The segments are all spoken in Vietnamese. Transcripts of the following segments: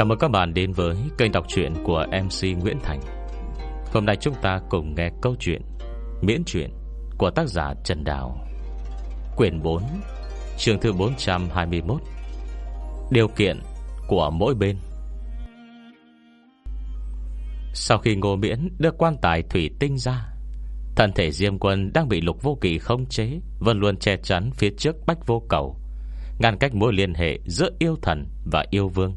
Chào mừng các bạn đến với kênh đọc truyện của MC Nguyễn Thành. Hôm nay chúng ta cùng nghe câu chuyện Miễn truyện của tác giả Trần Đào. Quyển 4 chương thứ 421 Điều kiện của mỗi bên. Sau khi ngô miễn đưa quan tài thủy tinh ra, Thân thể Diêm Quân đang bị lục vô kỳ không chế, Vẫn luôn che chắn phía trước bách vô cầu, Ngăn cách mối liên hệ giữa yêu thần và yêu vương.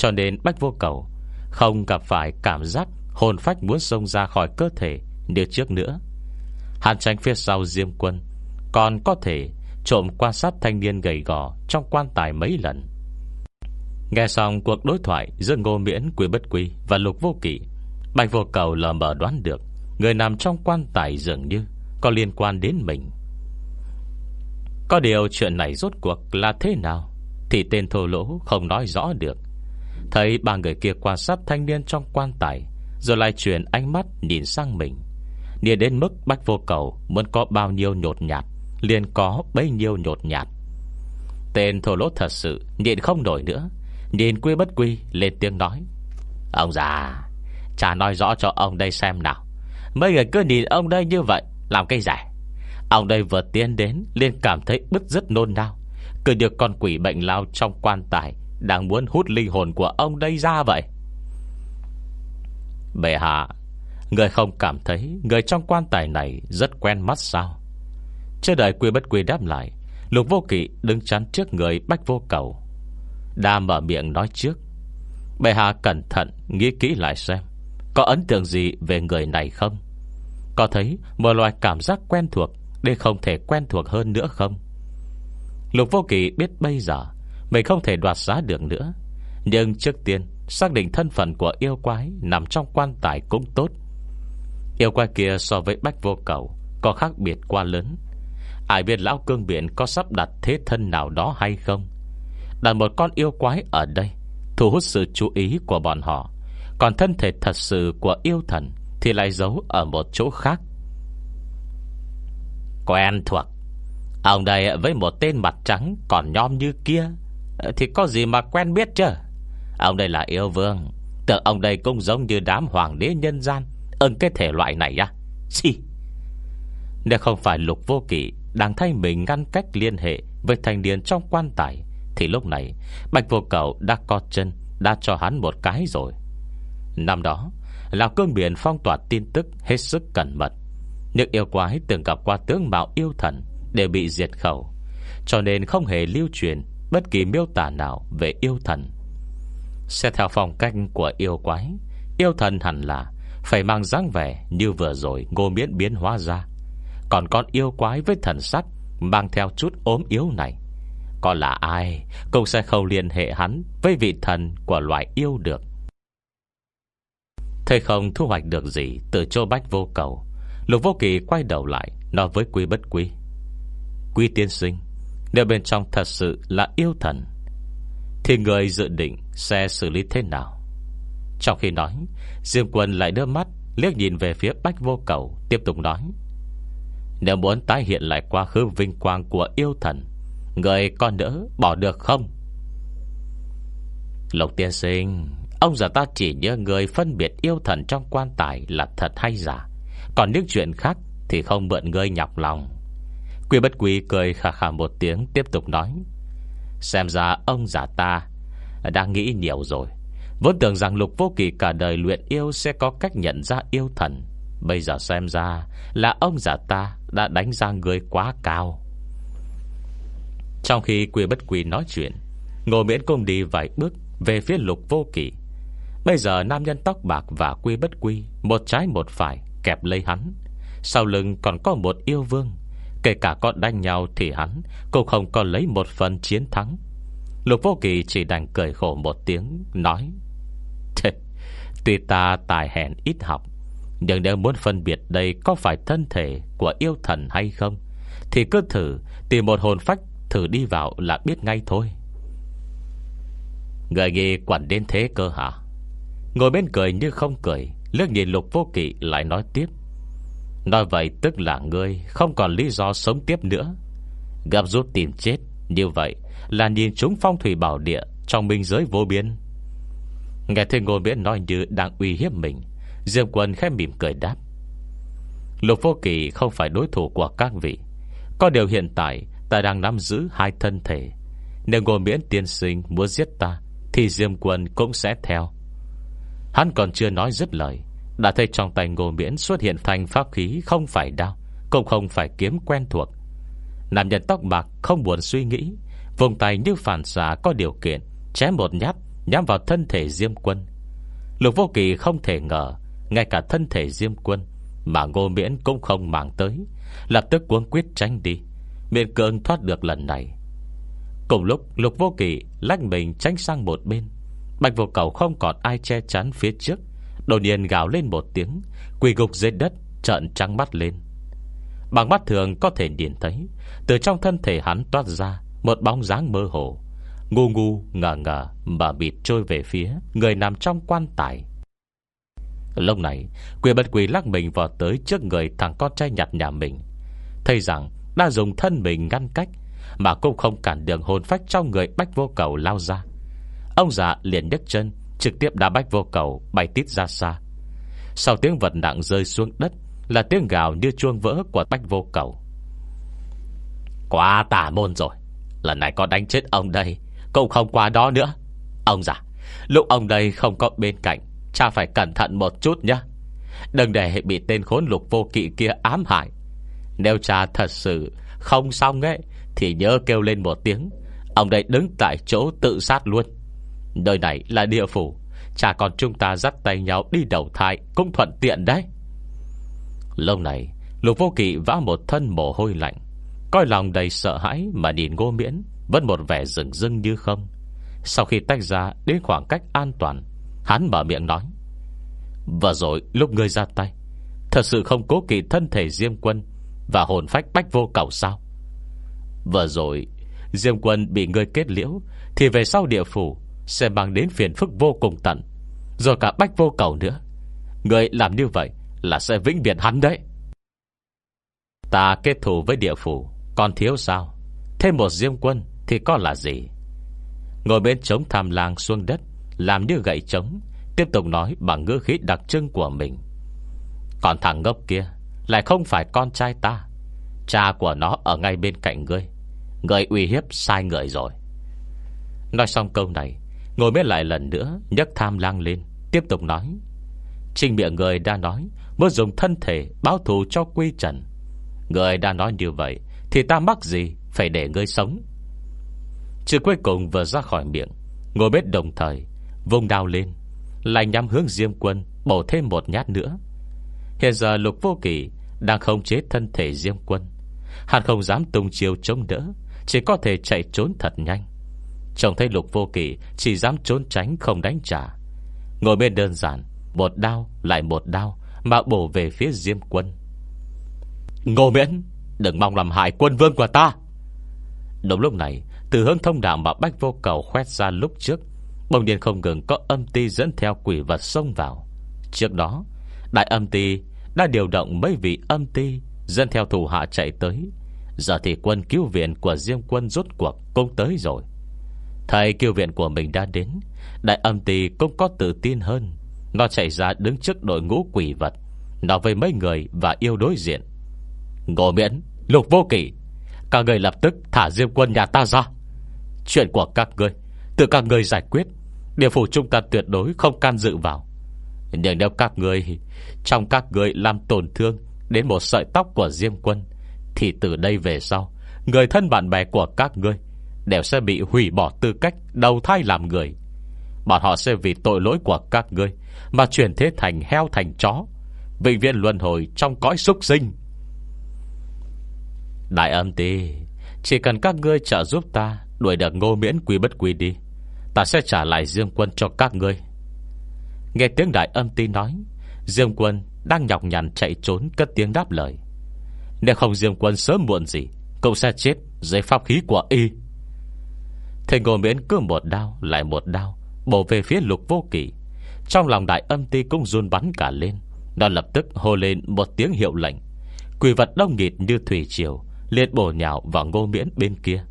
Cho nên bách vô cầu. Không gặp phải cảm giác Hồn phách muốn xông ra khỏi cơ thể Như trước nữa. Hàn tranh phía sau Diêm Quân Còn có thể trộm quan sát thanh niên gầy gò Trong quan tài mấy lần. Nghe xong cuộc đối thoại Giữa Ngô Miễn, Quý Bất Quy và Lục Vô Kỵ Bạch Vô Cầu lờ mờ đoán được Người nằm trong quan tài dường như Có liên quan đến mình. Có điều chuyện này rốt cuộc là thế nào Thì tên thô lỗ không nói rõ được. Thấy ba người kia quan sát thanh niên trong quan tài, Rồi lại chuyển ánh mắt nhìn sang mình. Nhìn đến mức bách vô cầu Muốn có bao nhiêu nhột nhạt, liền có bấy nhiêu nhột nhạt. Tên thổ lỗ thật sự Nhìn không nổi nữa, Nhìn quy bất quy lên tiếng nói. Ông già Cha nói rõ cho ông đây xem nào. Mấy người cứ nhìn ông đây như vậy, Làm cây giải Ông đây vừa tiến đến liền cảm thấy bức rất nôn nao, Cứ được con quỷ bệnh lao trong quan tài đang muốn hút linh hồn của ông đây ra vậy? Bệ hạ, Người không cảm thấy Người trong quan tài này rất quen mắt sao? Chưa đợi quy bất quy đáp lại, Lục vô kỵ đứng chắn trước người bách vô cầu. Đa mở miệng nói trước, Bệ hạ cẩn thận Nghĩ kỹ lại xem, Có ấn tượng gì về người này không? Có thấy một loại cảm giác quen thuộc Để không thể quen thuộc hơn nữa không? Lục vô kỵ biết bây giờ mình không thể đoạt giá được nữa. Nhưng trước tiên, Xác định thân phận của yêu quái Nằm trong quan tài cũng tốt. Yêu quái kia so với bách vô cầu Có khác biệt quá lớn. Ai biết lão cương biển có sắp đặt thế thân nào đó hay không? Đặt một con yêu quái ở đây, Thu hút sự chú ý của bọn họ. Còn thân thể thật sự của yêu thần Thì lại giấu ở một chỗ khác. Quen thuộc. Ông đây với một tên mặt trắng Còn nhom như kia. Ờ, thì có gì mà quen biết chứ? Ông đây là yêu vương. Tưởng ông đây cũng giống như đám hoàng đế nhân gian. Ơn cái thể loại này á. Xì. Nếu không phải lục vô kỵ Đang thay mình ngăn cách liên hệ Với thành niên trong quan tài, Thì lúc này Bạch vô cầu đã có chân, Đã cho hắn một cái rồi. Năm đó, Lào cương biển phong tỏa tin tức Hết sức cẩn mật. Những yêu quái từng gặp qua tướng mạo yêu thần Đều bị diệt khẩu. Cho nên không hề lưu truyền Bất kỳ miêu tả nào về yêu thần. Sẽ theo phong cách của yêu quái, Yêu thần hẳn là Phải mang dáng vẻ như vừa rồi Ngô miễn biến hóa ra. Còn con yêu quái với thần sắc Mang theo chút ốm yếu này Còn là ai Cũng sẽ không liên hệ hắn Với vị thần của loại yêu được. Thầy không thu hoạch được gì Từ châu bách vô cầu, Lục vô kỳ quay đầu lại Nói với quý bất quý Quý tiên sinh nếu bên trong thật sự là yêu thần, Thì người dự định Sẽ xử lý thế nào? Trong khi nói, Diêm quân lại đưa mắt liếc nhìn về phía bách vô cầu, Tiếp tục nói, Nếu muốn tái hiện lại quá khứ vinh quang của yêu thần, Người con đỡ bỏ được không? Lộc tiên sinh, Ông già ta chỉ nhớ người phân biệt yêu thần trong quan tài là thật hay giả. Còn những chuyện khác Thì không mượn người nhọc lòng. Quy bất quý cười khà khà một tiếng, Tiếp tục nói. Xem ra ông giả ta đã nghĩ nhiều rồi. Vốn tưởng rằng lục vô kỳ cả đời luyện yêu Sẽ có cách nhận ra yêu thần. Bây giờ xem ra Là ông giả ta đã đánh ra người quá cao. Trong khi quy bất quý nói chuyện, Ngô miễn công đi vài bước Về phía lục vô kỳ Bây giờ nam nhân tóc bạc và quy bất quy Một trái một phải, kẹp lấy hắn. Sau lưng còn có một yêu vương. Kể cả có đánh nhau thì hắn Cũng không còn lấy một phần chiến thắng. Lục vô kỳ chỉ đành cười khổ một tiếng, Nói Tuy ta tài hèn ít học, Nhưng nếu muốn phân biệt đây Có phải thân thể của yêu thần hay không, Thì cứ thử Tìm một hồn phách thử đi vào là biết ngay thôi. Người nghi quản đến thế cơ hả? Ngồi bên cười như không cười Lước nhìn lục vô kỵ lại nói tiếp Nói vậy tức là ngươi Không còn lý do sống tiếp nữa. Gặp rút tìm chết, Như vậy là nhìn chúng phong thủy bảo địa Trong minh giới vô biên. Nghe thấy ngô miễn nói như đang uy hiếp mình, Diêm quân khẽ mỉm cười đáp. Lục vô kỳ không phải đối thủ của các vị. Có điều hiện tại, Ta đang nắm giữ hai thân thể. Nếu ngô miễn tiên sinh muốn giết ta, Thì Diêm quân cũng sẽ theo. Hắn còn chưa nói dứt lời đã thấy trong tay ngô miễn xuất hiện thành pháp khí Không phải đao Cũng không phải kiếm quen thuộc. Nam nhân tóc bạc không buồn suy nghĩ, Vùng tay như phản xạ có điều kiện, Chém một nhát, Nhắm vào thân thể Diêm quân. Lục vô kỳ không thể ngờ, Ngay cả thân thể Diêm quân Mà ngô miễn cũng không màng tới, Lập tức cuốn quyết tránh đi, Miễn cường thoát được lần này. Cùng lúc, lục vô kỳ Lách mình tránh sang một bên. Bạch vô cầu không còn ai che chắn phía trước Đột nhiên gào lên một tiếng, Quỳ gục dưới đất, trợn trắng mắt lên. Bằng mắt thường có thể nhìn thấy, Từ trong thân thể hắn toát ra Một bóng dáng mơ hồ, Ngu ngu, ngờ ngờ Mà bịt trôi về phía Người nằm trong quan tài. Lúc này quỳ bật quỳ lắc mình vào tới Trước người thằng con trai nhặt nhà mình, Thấy rằng đã dùng thân mình ngăn cách Mà cũng không cản đường hồn phách Trong người bách vô cầu lao ra. Ông già liền nhấc chân Trực tiếp đá bách vô cầu, bay tít ra xa. Sau tiếng vật nặng rơi xuống đất, Là tiếng gào như chuông vỡ của bách vô cầu. Quá tà môn rồi, Lần này có đánh chết ông đây, Cũng không qua đó nữa. Ông già, Lúc ông đây không có bên cạnh, Cha phải cẩn thận một chút nhé. Đừng để bị tên khốn lục vô kỵ kia ám hại. Nếu cha thật sự không xong ấy, Thì nhớ kêu lên một tiếng, Ông đây đứng tại chỗ tự sát luôn. Nơi này là địa phủ. Cha con chúng ta dắt tay nhau đi đầu thai Cũng thuận tiện đấy. Lâu này, Lục vô kỵ vã một thân mồ hôi lạnh. Coi lòng đầy sợ hãi Mà nhìn ngô miễn, Vẫn một vẻ rừng rưng như không. Sau khi tách ra đến khoảng cách an toàn, Hắn mở miệng nói và rồi lúc ngươi ra tay, Thật sự không cố kỵ thân thể Diêm Quân Và hồn phách bách vô cầu sao? Vừa rồi, Diêm Quân bị ngươi kết liễu Thì về sau địa phủ sẽ mang đến phiền phức vô cùng tận. Rồi cả bách vô cầu nữa. Ngươi làm như vậy là sẽ vĩnh viễn hắn đấy. Ta kết thù với địa phủ, Còn thiếu sao? Thêm một diêm quân thì có là gì? Ngồi bên trống tham lang xuống đất, Làm như gậy trống, Tiếp tục nói bằng ngữ khí đặc trưng của mình. Còn thằng ngốc kia Lại không phải con trai ta. Cha của nó ở ngay bên cạnh ngươi. Người uy hiếp sai người rồi. Nói xong câu này Ngồi mới lại lần nữa, nhấc tham lang lên, Tiếp tục nói. Trình miệng người đã nói Muốn dùng thân thể, báo thù cho quy trần. Người đã nói như vậy, Thì ta mắc gì? Phải để ngươi sống. Chữ cuối cùng vừa ra khỏi miệng, Ngồi bếp đồng thời Vùng đào lên, Lại nhắm hướng Diêm Quân, Bổ thêm một nhát nữa. Hiện giờ lục vô kỳ Đang không chế thân thể Diêm Quân. Hắn không dám tung chiêu chống đỡ, Chỉ có thể chạy trốn thật nhanh. Trông thấy lục vô kỳ Chỉ dám trốn tránh không đánh trả. Ngồi bên đơn giản, Một đau lại một đau Mà bổ về phía Diêm Quân. Ngô miễn, Đừng mong làm hại quân vương của ta. Đúng lúc này, Từ hướng thông đạo mà Bách Vô Cầu khoét ra lúc trước Bồng điện không ngừng có âm ti dẫn theo quỷ vật xông vào. Trước đó, Đại âm ti đã điều động mấy vị âm ti Dẫn theo thủ hạ chạy tới. Giờ thì quân cứu viện của Diêm quân rốt cuộc cũng tới rồi. Thầy kiêu viện của mình đã đến. Đại âm tì cũng có tự tin hơn. Nó chạy ra đứng trước đội ngũ quỷ vật. Nó với mấy người và yêu đối diện. Ngộ miễn, Lục vô kỷ Các người lập tức thả Diêm quân nhà ta ra. Chuyện của các người Tự các người giải quyết, Địa phủ chúng ta tuyệt đối không can dự vào. Nhưng nếu các người Trong các người làm tổn thương Đến một sợi tóc của Diêm quân, Thì từ đây về sau, Người thân bạn bè của các người Đều sẽ bị hủy bỏ tư cách, Đầu thai làm người. Bọn họ sẽ vì tội lỗi của các ngươi Mà chuyển thế thành heo thành chó Bệnh viện luân hồi trong cõi súc sinh. Đại âm ti, Chỉ cần các ngươi trợ giúp ta Đuổi được ngô miễn quy bất quy đi, Ta sẽ trả lại Dương Quân cho các ngươi. Nghe tiếng đại âm ti nói, Dương Quân đang nhọc nhằn chạy trốn Cất tiếng đáp lời. Nếu không Dương Quân sớm muộn gì Cũng sẽ chết dưới pháp khí của y. Thầy ngồi miễn cứ một đao, Lại một đao, Bổ về phía lục vô kỷ Trong lòng đại âm ti cũng run bắn cả lên. Nó lập tức hô lên một tiếng hiệu lệnh. Quỷ vật đông nghịt như thủy triều, Liệt bổ nhào vào ngô miễn bên kia.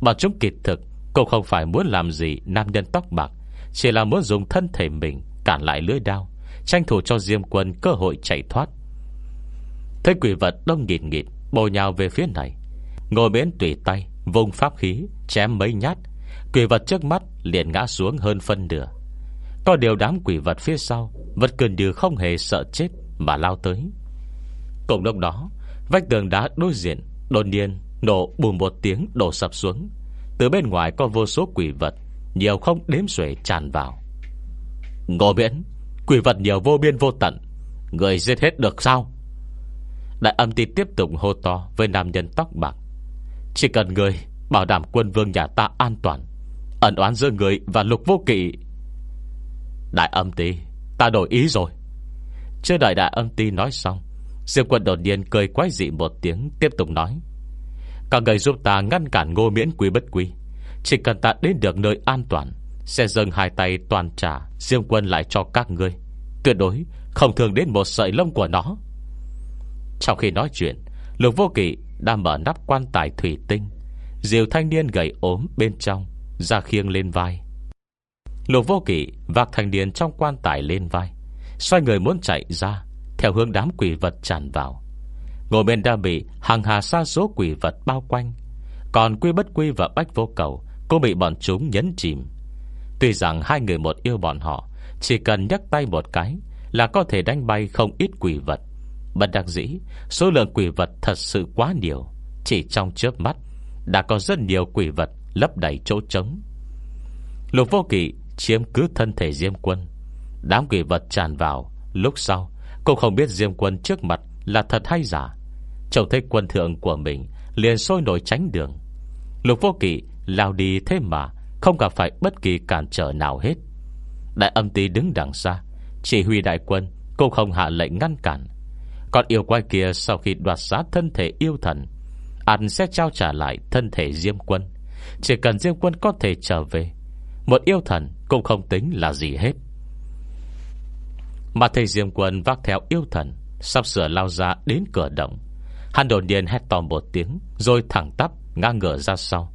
Bọn chúng kịch thực, Cũng không phải muốn làm gì Nam nhân tóc bạc, Chỉ là muốn dùng thân thể mình Cản lại lưỡi đao, Tranh thủ cho Diêm quân cơ hội chạy thoát. Thấy quỷ vật đông nghịt nghịt Bồ nhào về phía này Ngồi miễn tùy tay Vùng pháp khí, Chém mấy nhát. Quỷ vật trước mắt liền ngã xuống hơn phân nửa. Có điều đám quỷ vật phía sau, Vật cường như không hề sợ chết Mà lao tới. Cùng lúc đó, Vách tường đá đối diện, Đột nhiên nổ bùm một tiếng đổ sập xuống. Từ bên ngoài có vô số quỷ vật, Nhiều không đếm xuể tràn vào. Ngô miễn Quỷ vật nhiều vô biên vô tận, Người giết hết được sao? Đại âm ti tiếp tục hô to Với nam nhân tóc bạc. Chỉ cần người bảo đảm quân vương nhà ta an toàn, Ẩn oán giữa người và lục vô kỵ. Đại âm tí Ta đổi ý rồi. Chưa đợi đại âm tí nói xong, Diệp quân đột nhiên cười quái dị một tiếng, Tiếp tục nói. Các người giúp ta ngăn cản ngô miễn quý bất quý Chỉ cần ta đến được nơi an toàn, Sẽ dâng hai tay toàn trả, Diêm quân lại cho các ngươi. Tuyệt đối không thường đến một sợi lông của nó. Trong khi nói chuyện, Lục vô kỵ đã mở nắp quan tài thủy tinh. Diều thanh niên gầy ốm bên trong Ra khiêng lên vai. Lục vô kỵ vác thanh niên trong quan tài lên vai, Xoay người muốn chạy ra, Theo hướng đám quỷ vật tràn vào. Ngồi bên đã bị hàng hà xa số quỷ vật bao quanh. Còn quy bất quy và bách vô cầu Cũng bị bọn chúng nhấn chìm. Tuy rằng hai người một yêu bọn họ, Chỉ cần nhấc tay một cái Là có thể đánh bay không ít quỷ vật. Bất đặc dĩ, Số lượng quỷ vật thật sự quá nhiều. Chỉ trong chớp mắt, Đã có rất nhiều quỷ vật lấp đầy chỗ trống. Lục vô kỵ chiếm cứ thân thể Diêm quân. Đám quỷ vật tràn vào, Lúc sau Cũng không biết Diêm quân trước mặt là thật hay giả. Trông thấy quân thượng của mình Liền sôi nổi tránh đường. Lục vô kỵ lao đi thế mà Không gặp phải bất kỳ cản trở nào hết. Đại âm tí đứng đằng xa, Chỉ huy đại quân Cũng không hạ lệnh ngăn cản. Còn yêu quái kia sau khi đoạt giá thân thể yêu thần. Anh sẽ trao trả lại thân thể Diêm quân. Chỉ cần Diêm quân có thể trở về, Một yêu thần cũng không tính là gì hết. Mà thầy Diêm quân vác theo yêu thần, Sắp sửa lao ra đến cửa động. Hắn đột nhiên hét to một tiếng, Rồi thẳng tắp ngang ngửa ra sau.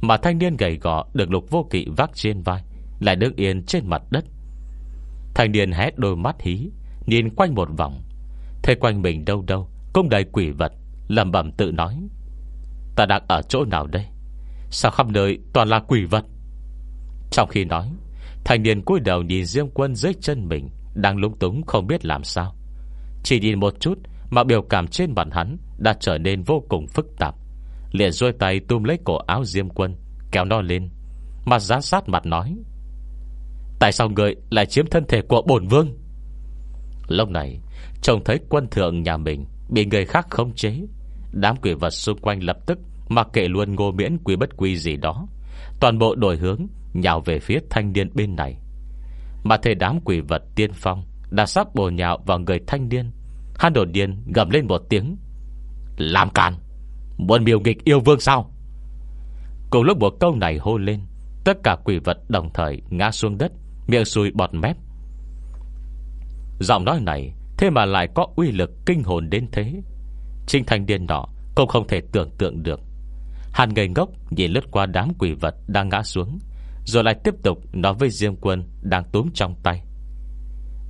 Mà thanh niên gầy gò Được lục vô kỵ vác trên vai, Lại đứng yên trên mặt đất. Thanh niên hét đôi mắt hí, Nhìn quanh một vòng thế quanh mình đâu đâu, Cũng đầy quỷ vật lầm bẩm tự nói. Ta đang ở chỗ nào đây? Sao khắp nơi toàn là quỷ vật? Trong khi nói, Thanh niên cúi đầu nhìn Diêm quân dưới chân mình, Đang lúng túng không biết làm sao. Chỉ nhìn một chút Mà biểu cảm trên mặt hắn Đã trở nên vô cùng phức tạp. Liền rôi tay tum lấy cổ áo Diêm quân, Kéo nó lên Mặt gián sát mặt nói. Tại sao người lại chiếm thân thể của bổn vương? Lúc này, Trông thấy quân thượng nhà mình Bị người khác khống chế. Đám quỷ vật xung quanh lập tức Mặc kệ luôn ngô miễn quý bất quy gì đó, Toàn bộ đổi hướng, Nhào về phía thanh niên bên này. Mà thấy đám quỷ vật tiên phong Đã sắp bổ nhào vào người thanh niên, Hắn đột nhiên gầm lên một tiếng. Làm càn! Muốn miêu nghịch yêu vương sao? Cùng lúc một câu này hô lên, Tất cả quỷ vật đồng thời ngã xuống đất, Miệng xùi bọt mép. Giọng nói này, Thế mà lại có uy lực kinh hồn đến thế. Trinh thanh điên nọ Cũng không thể tưởng tượng được. Hàn ngây ngốc nhìn lướt qua đám quỷ vật Đang ngã xuống, Rồi lại tiếp tục nói với Diêm Quân Đang túm trong tay.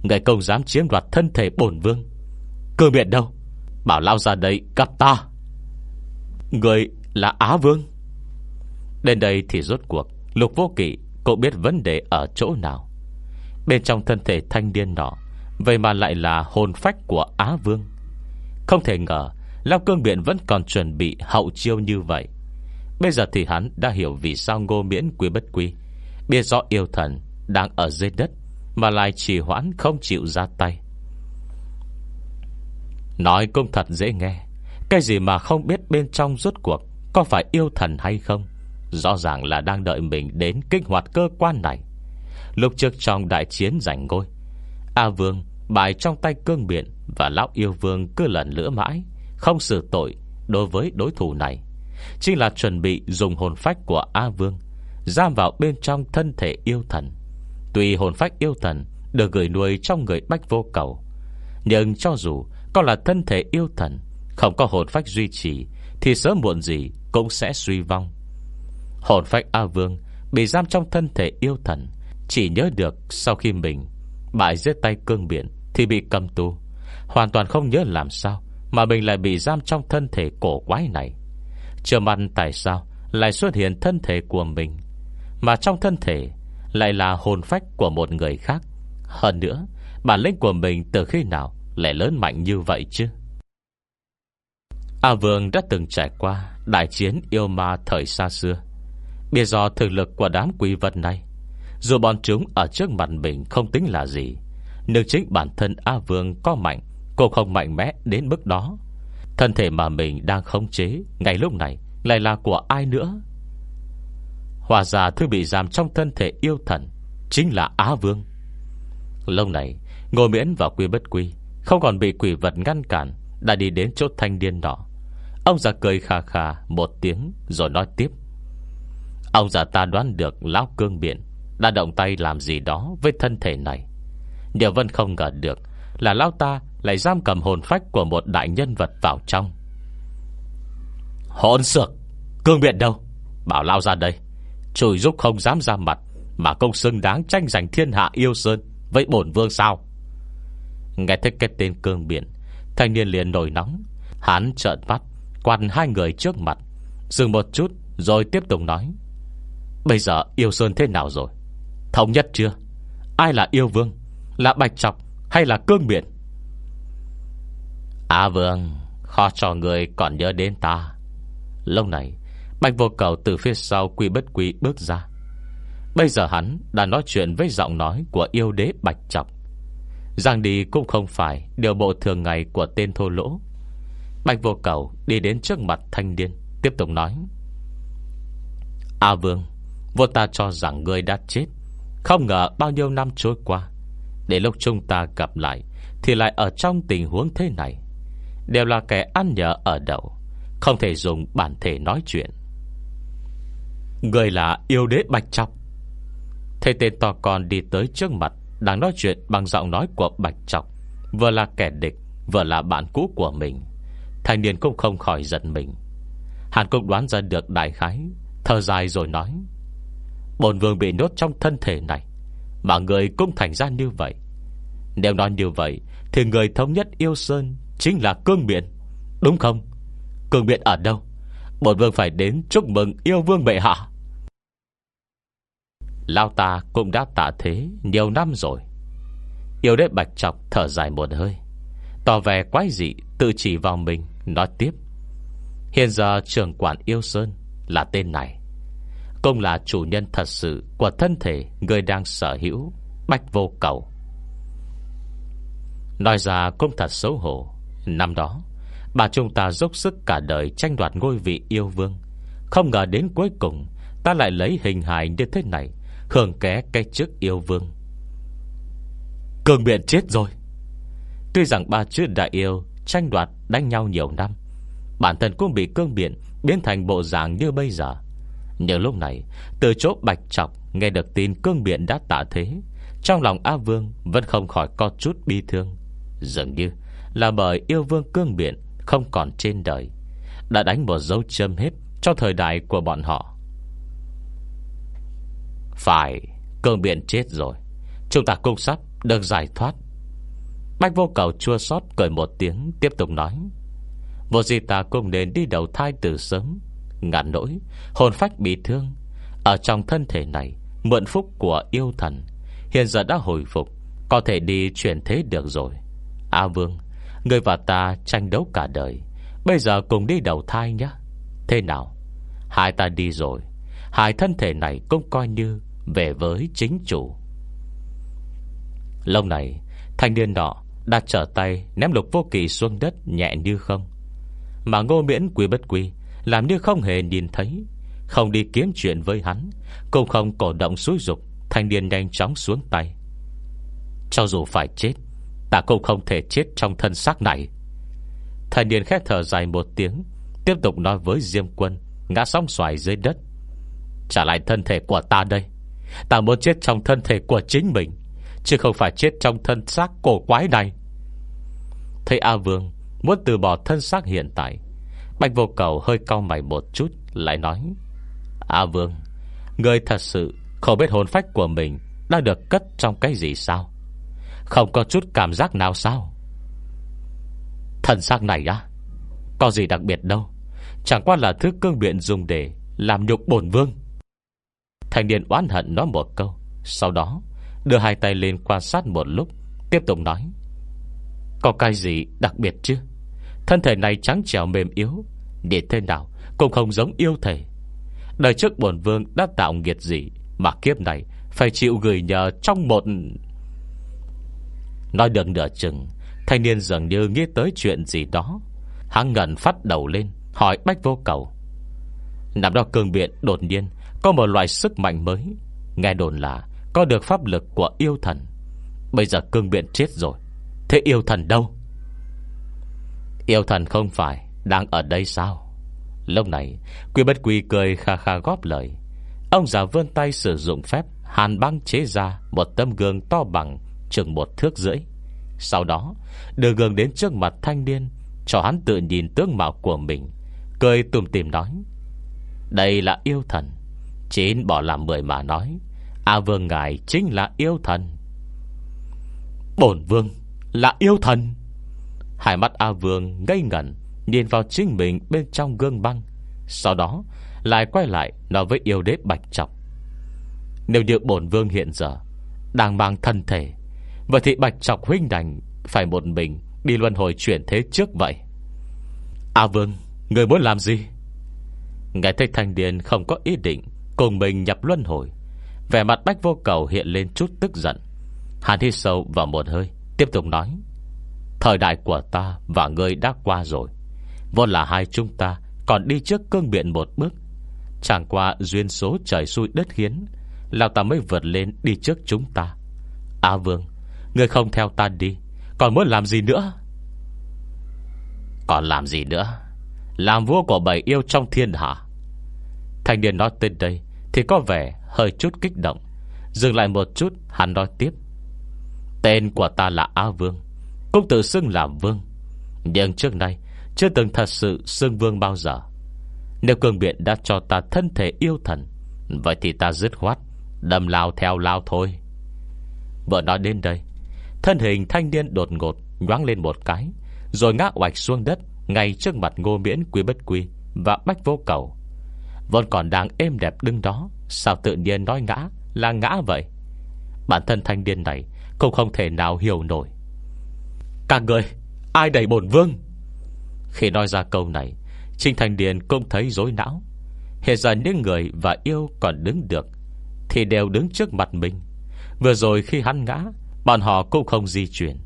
Người công dám chiếm đoạt thân thể bổn vương. Cơ miệng đâu? Bảo lao ra đây gặp ta. Người là Á Vương. Đến đây thì rốt cuộc, Lục vô kỵ cũng biết vấn đề ở chỗ nào. Bên trong thân thể thanh niên nọ Vậy mà lại là hồn phách của Á Vương. Không thể ngờ, Lao cương biện vẫn còn chuẩn bị hậu chiêu như vậy. Bây giờ thì hắn đã hiểu vì sao ngô miễn quý bất quý Biết rõ yêu thần Đang ở dưới đất, Mà lại trì hoãn không chịu ra tay. Nói cũng thật dễ nghe, Cái gì mà không biết bên trong rốt cuộc Có phải yêu thần hay không? Rõ ràng là đang đợi mình đến kích hoạt cơ quan này. Lúc trước trong đại chiến giành ngôi, A Vương bài trong tay cương biện Và lão yêu vương cứ lần lửa mãi, Không xử tội đối với đối thủ này. Chính là chuẩn bị dùng hồn phách của A Vương, Giam vào bên trong thân thể yêu thần. Tuy hồn phách yêu thần Được gửi nuôi trong người bách vô cầu, Nhưng cho dù Có là thân thể yêu thần, Không có hồn phách duy trì, Thì sớm muộn gì cũng sẽ suy vong. Hồn phách A Vương Bị giam trong thân thể yêu thần Chỉ nhớ được sau khi mình Bại giết tay cương biển thì bị cầm tù. Hoàn toàn không nhớ làm sao Mà mình lại bị giam trong thân thể cổ quái này. Chưa mặn tại sao Lại xuất hiện thân thể của mình? Mà trong thân thể Lại là hồn phách của một người khác. Hơn nữa, Bản lĩnh của mình từ khi nào Lại lớn mạnh như vậy chứ? A Vương đã từng trải qua Đại chiến yêu ma thời xa xưa. Biết do thực lực của đám quỷ vật này, Dù bọn chúng ở trước mặt mình Không tính là gì nhưng chính bản thân A Vương có mạnh Cũng không mạnh mẽ đến mức đó. Thân thể mà mình đang khống chế, Ngay lúc này, lại là của ai nữa? Hòa già thứ bị giam trong thân thể yêu thần Chính là Á Vương. Lâu này, Ngô miễn và quy bất quy Không còn bị quỷ vật ngăn cản, Đã đi đến chỗ thanh niên nọ Ông già cười khà khà một tiếng Rồi nói tiếp. Ông già ta đoán được Lão Cương Biển Đã động tay làm gì đó với thân thể này. Điều Vân không ngờ được Là Lão ta lại giam cầm hồn phách Của một đại nhân vật vào trong. Hồn sược Cương biện đâu? Bảo Lao ra đây. Chùi giúp không dám ra mặt Mà công xưng đáng tranh giành thiên hạ yêu sơn Với bổn vương sao? Nghe thấy cái tên Cương Biển Thanh niên liền nổi nóng. Hắn trợn mắt Quan hai người trước mặt, Dừng một chút rồi tiếp tục nói. Bây giờ yêu Sơn thế nào rồi? Thống nhất chưa? Ai là yêu vương? Là Bạch Trọc hay là Cương Biển À vương Khó cho người còn nhớ đến ta. Lâu này, Bạch vô cầu từ phía sau quy bất quy bước ra. Bây giờ hắn đã nói chuyện với giọng nói của yêu đế Bạch Trọc Giang đi cũng không phải Điều bộ thường ngày của tên thô lỗ. Bạch vô cầu đi đến trước mặt thanh niên, Tiếp tục nói. À A vương Vô ta cho rằng ngươi đã chết, Không ngờ bao nhiêu năm trôi qua. Để lúc chúng ta gặp lại, Thì lại ở trong tình huống thế này. Đều là kẻ ăn nhờ ở đậu, Không thể dùng bản thể nói chuyện. Người là yêu đế Bạch Trọc. Thế tên to con đi tới trước mặt, Đang nói chuyện bằng giọng nói của Bạch Trọc. Vừa là kẻ địch, Vừa là bạn cũ của mình. Thanh niên cũng không khỏi giận mình. Hàn cũng đoán ra được đại khái, Thở dài rồi nói Bồn vương bị nốt trong thân thể này mà người cũng thành ra như vậy. Nếu nói như vậy, Thì người thống nhất yêu Sơn Chính là cương biện Đúng không? Cương biện ở đâu? Bồn vương phải đến chúc mừng yêu vương bệ hạ. Lao ta cũng đã tạ thế Nhiều năm rồi. Yêu đế bạch trọc thở dài một hơi, Tỏ vẻ quái dị, Tự chỉ vào mình, Nói tiếp. Hiện giờ trưởng quản yêu Sơn Là tên này. Cũng là chủ nhân thật sự Của thân thể người đang sở hữu Bách vô cầu. Nói ra cũng thật xấu hổ. Năm đó, Bà chúng ta dốc sức cả đời tranh đoạt ngôi vị yêu vương. Không ngờ đến cuối cùng, Ta lại lấy hình hài như thế này, Hưởng ké cái chức yêu vương. Cường biện chết rồi. Tuy rằng ba chữ đại yêu Tranh đoạt đánh nhau nhiều năm, Bản thân cũng bị cương biện Biến thành bộ dạng như bây giờ. Nhưng lúc này, Từ chỗ bạch trọc Nghe được tin cương biện đã tạ thế, Trong lòng A Vương Vẫn không khỏi có chút bi thương. Dường như là bởi yêu vương cương biện Không còn trên đời, Đã đánh một dấu châm hết cho thời đại của bọn họ. Phải, Cương biện chết rồi, Chúng ta cũng sắp được giải thoát. Bách vô cầu chua sót cười một tiếng, Tiếp tục nói, Vô gì ta cũng nên đi đầu thai từ sớm Ngạn nỗi, Hồn phách bị thương. Ở trong thân thể này, Mượn phúc của yêu thần, Hiện giờ đã hồi phục, Có thể đi chuyển thế được rồi. A Vương, Người và ta tranh đấu cả đời, Bây giờ cùng đi đầu thai nhé. Thế nào? Hai ta đi rồi, Hai thân thể này cũng coi như Về với chính chủ. Lâu này, Thanh niên nọ đã trở tay ném lục vô kỳ xuống đất nhẹ như không. Mà ngô miễn quý bất quý làm như không hề nhìn thấy. Không đi kiếm chuyện với hắn, Cũng không cổ động xúi dục, Thanh niên nhanh chóng xuống tay. Cho dù phải chết, Ta cũng không thể chết trong thân xác này. Thanh niên khét thở dài một tiếng, Tiếp tục nói với Diêm quân, Ngã sóng xoài dưới đất. Trả lại thân thể của ta đây. Ta muốn chết trong thân thể của chính mình, Chứ không phải chết trong thân xác cổ quái này. Thấy A Vương Muốn từ bỏ thân xác hiện tại Bạch vô cầu hơi cau mày một chút, Lại nói, A Vương, Người thật sự không biết hồn phách của mình Đã được cất trong cái gì sao? Không có chút cảm giác nào sao? Thần xác này á, Có gì đặc biệt đâu, Chẳng qua là thứ cương biện dùng để Làm nhục bổn vương. Thành niên oán hận nói một câu, Sau đó đưa hai tay lên quan sát một lúc, Tiếp tục nói, Có cái gì đặc biệt chứ? Thân thể này trắng trẻo mềm yếu để thế nào cũng không giống yêu thể Đời trước bổn vương đã tạo nghiệt gì Mà kiếp này Phải chịu gửi nhờ trong một Nói được nửa chừng, Thanh niên dường như nghĩ tới chuyện gì đó. Hắn ngẩn phát đầu lên, Hỏi Bách Vô Cầu. Nằm đó cường biện đột nhiên Có một loại sức mạnh mới. Nghe đồn là có được pháp lực của yêu thần. Bây giờ cương biện chết rồi, Thế yêu thần đâu? Yêu thần không phải đang ở đây sao? Lúc này, Quy bất quy cười kha kha góp lời. Ông già vươn tay sử dụng phép Hàn băng chế ra Một tấm gương to bằng Chừng một thước rưỡi. Sau đó, đưa gương đến trước mặt thanh niên, Cho hắn tự nhìn tướng mạo của mình, Cười tùm tìm nói, Đây là yêu thần, Chín bỏ làm mười mà nói, A vương ngài chính là yêu thần. Bổn vương Là yêu thần. Hai mắt A vương ngây ngẩn Nhìn vào chính mình bên trong gương băng, Sau đó lại quay lại Nói với yêu đế bạch trọng. Nếu như bổn vương hiện giờ Đang mang thân thể, Vậy thì bạch trọng huynh đành Phải một mình đi luân hồi chuyển thế trước vậy. A vương Người muốn làm gì? Nghe thấy thanh điền không có ý định Cùng mình nhập luân hồi, Vẻ mặt bách vô cầu hiện lên chút tức giận. Hàn hít sâu vào một hơi, Tiếp tục nói, Thời đại của ta và ngươi đã qua rồi Vốn là hai chúng ta Còn đi trước cương biện một bước. Chẳng qua duyên số trời xui đất hiến, Lão ta mới vượt lên đi trước chúng ta. A Vương người không theo ta đi Còn muốn làm gì nữa? Còn làm gì nữa? Làm vua của bầy yêu trong thiên hạ. Thanh niên nói tên đây Thì có vẻ hơi chút kích động. Dừng lại một chút hắn nói tiếp. Tên của ta là A Vương Cũng tự xưng là Vương. Nhưng trước nay chưa từng thật sự xương Vương bao giờ. Nếu cường biện đã cho ta thân thể yêu thần, Vậy thì ta dứt khoát, Đâm lao theo lao thôi. Vợ nói đến đây, Thân hình thanh niên đột ngột Nhoáng lên một cái, Rồi ngã oạch xuống đất Ngay trước mặt ngô miễn quý bất quý Và bách vô cầu. Vẫn còn đang êm đẹp đứng đó, Sao tự nhiên nói ngã, là ngã vậy? Bản thân thanh niên này Cũng không thể nào hiểu nổi. Các người, Ai đẩy bổn vương? Khi nói ra câu này, Trinh Thành Điền cũng thấy rối não. Hiện ra những người và yêu còn đứng được, Thì đều đứng trước mặt mình. Vừa rồi khi hắn ngã, Bọn họ cũng không di chuyển.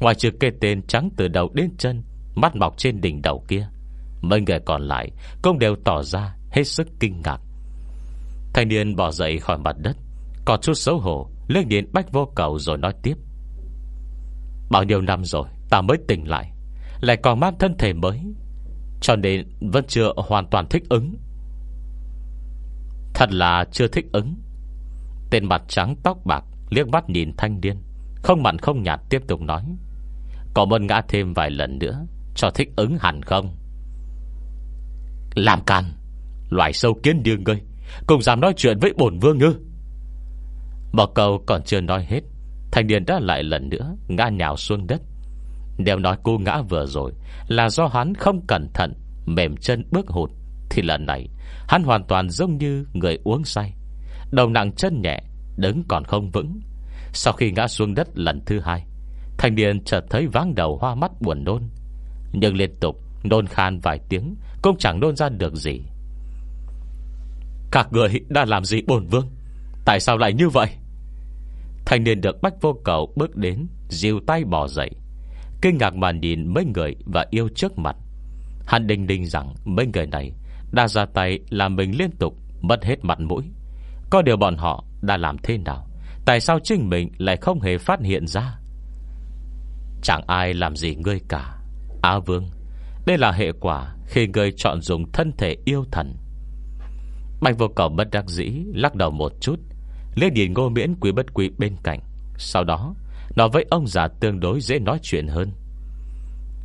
Ngoài trừ kê tên trắng từ đầu đến chân, Mắt mọc trên đỉnh đầu kia, Mấy người còn lại Cũng đều tỏ ra hết sức kinh ngạc. Thanh niên bỏ dậy khỏi mặt đất Có chút xấu hổ Lương điện bách vô cầu rồi nói tiếp. Bao nhiêu năm rồi Ta mới tỉnh lại? Lại còn mang thân thể mới Cho nên vẫn chưa hoàn toàn thích ứng. Thật là chưa thích ứng. Tên mặt trắng tóc bạc Liếc mắt nhìn thanh niên Không mặn không nhạt tiếp tục nói Có muốn ngã thêm vài lần nữa Cho thích ứng hẳn không? Làm càn, Loại sâu kiến điên ngươi Cùng dám nói chuyện với bổn vương ngư Một câu còn chưa nói hết thanh niên đã lại lần nữa Ngã nhào xuống đất. Nếu nói cô ngã vừa rồi, Là do hắn không cẩn thận, Mềm chân bước hụt. Thì lần này, hắn hoàn toàn giống như người uống say. Đầu nặng chân nhẹ, Đứng còn không vững. Sau khi ngã xuống đất lần thứ hai Thành niên chợt thấy váng đầu hoa mắt buồn nôn. Nhưng liên tục Nôn khan vài tiếng, Cũng chẳng nôn ra được gì. Các người đã làm gì bổn vương? Tại sao lại như vậy? Thanh niên được bách vô cầu bước đến, Dìu tay bỏ dậy. Kinh ngạc mà nhìn mấy người và yêu trước mặt. Hắn đinh đinh rằng Mấy người này đã ra tay Làm mình liên tục, mất hết mặt mũi. Có điều bọn họ đã làm thế nào? Tại sao chính mình lại không hề phát hiện ra? Chẳng ai làm gì ngươi cả. Á vương, Đây là hệ quả Khi ngươi chọn dùng thân thể yêu thần. Bạch vô cầu bất đắc dĩ Lắc đầu một chút lê nhìn ngô miễn quý bất quý bên cạnh. Sau đó Nói với ông già tương đối dễ nói chuyện hơn.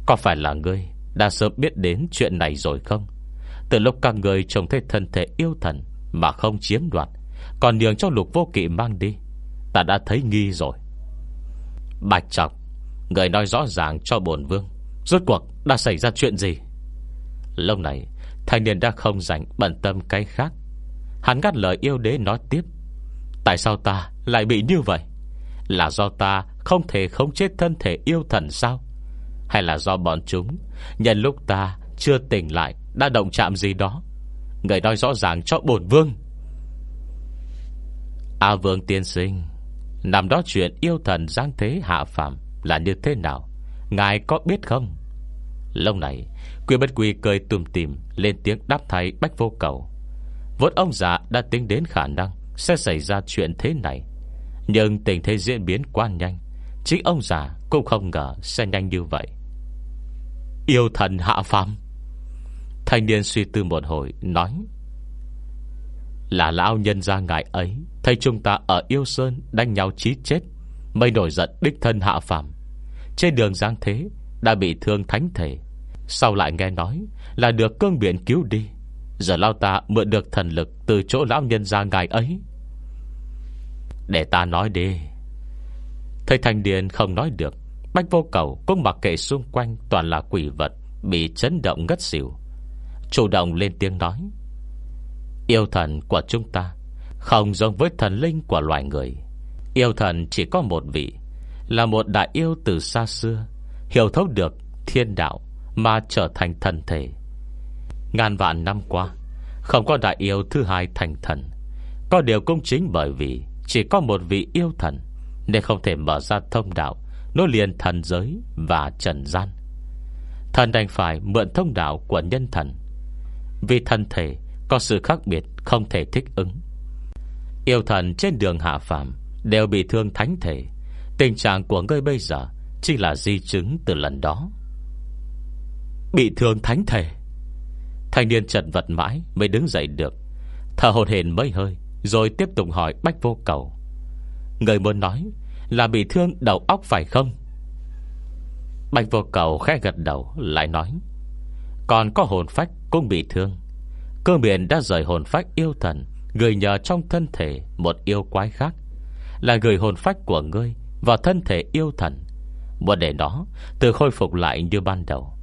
Có phải là ngươi Đã sớm biết đến chuyện này rồi không? Từ lúc các người trông thấy thân thể yêu thần Mà không chiếm đoạt, Còn nhường cho lục vô kỵ mang đi, Ta đã thấy nghi rồi. Bạch Trọc, Người nói rõ ràng cho bổn vương, Rốt cuộc đã xảy ra chuyện gì? Lâu này, Thanh niên đã không dành bận tâm cái khác. Hắn ngắt lời yêu đế nói tiếp, Tại sao ta lại bị như vậy? Là do ta không thể không chết thân thể yêu thần sao? Hay là do bọn chúng, Nhân lúc ta chưa tỉnh lại, Đã động chạm gì đó? Người nói rõ ràng cho bổn vương. A vương tiên sinh, Nằm đó chuyện yêu thần giang thế hạ phạm Là như thế nào? Ngài có biết không? Lâu này, Quy bất quy cười tùm tìm Lên tiếng đáp thay bách vô cầu. Vốn ông già đã tính đến khả năng Sẽ xảy ra chuyện thế này. Nhưng tình thế diễn biến quá nhanh, Chính ông già cũng không ngờ Sẽ nhanh như vậy. Yêu thần hạ phàm. Thanh niên suy tư một hồi, Nói, Là lão nhân gia ngài ấy, Thấy chúng ta ở Yêu Sơn Đánh nhau chí chết Mây nổi giận đích thân hạ phàm. Trên đường giang thế, Đã bị thương thánh thể. Sau lại nghe nói Là được cương biển cứu đi, Giờ lao ta mượn được thần lực Từ chỗ lão nhân gia ngài ấy để ta nói đi. Thầy thành điền không nói được, Bách vô cầu cũng mặc kệ xung quanh Toàn là quỷ vật Bị chấn động ngất xỉu. Chủ động lên tiếng nói, Yêu thần của chúng ta Không giống với thần linh của loài người. Yêu thần chỉ có một vị, Là một đại yêu từ xa xưa, Hiểu thấu được thiên đạo Mà trở thành thần thể. Ngàn vạn năm qua, Không có đại yêu thứ hai thành thần. Có điều cũng chính bởi vì chỉ có một vị yêu thần, Nên không thể mở ra thông đạo. Nối liền thần giới và trần gian. Thần đành phải mượn thông đạo của nhân thần. Vì thân thể, Có sự khác biệt không thể thích ứng. Yêu thần trên đường hạ phàm Đều bị thương thánh thể. Tình trạng của ngươi bây giờ Chỉ là di chứng từ lần đó. Bị thương thánh thể. Thanh niên trần vật mãi Mới đứng dậy được. Thở hồn hền mấy hơi rồi tiếp tục hỏi Bách Vô Cầu. Người muốn nói là bị thương đầu óc phải không? Bách Vô Cầu khẽ gật đầu, Lại nói, Còn có hồn phách cũng bị thương. Cơ miền đã rời hồn phách yêu thần, gửi nhờ trong thân thể Một yêu quái khác. Là gửi hồn phách của ngươi Vào thân thể yêu thần. Một để nó từ khôi phục lại như ban đầu.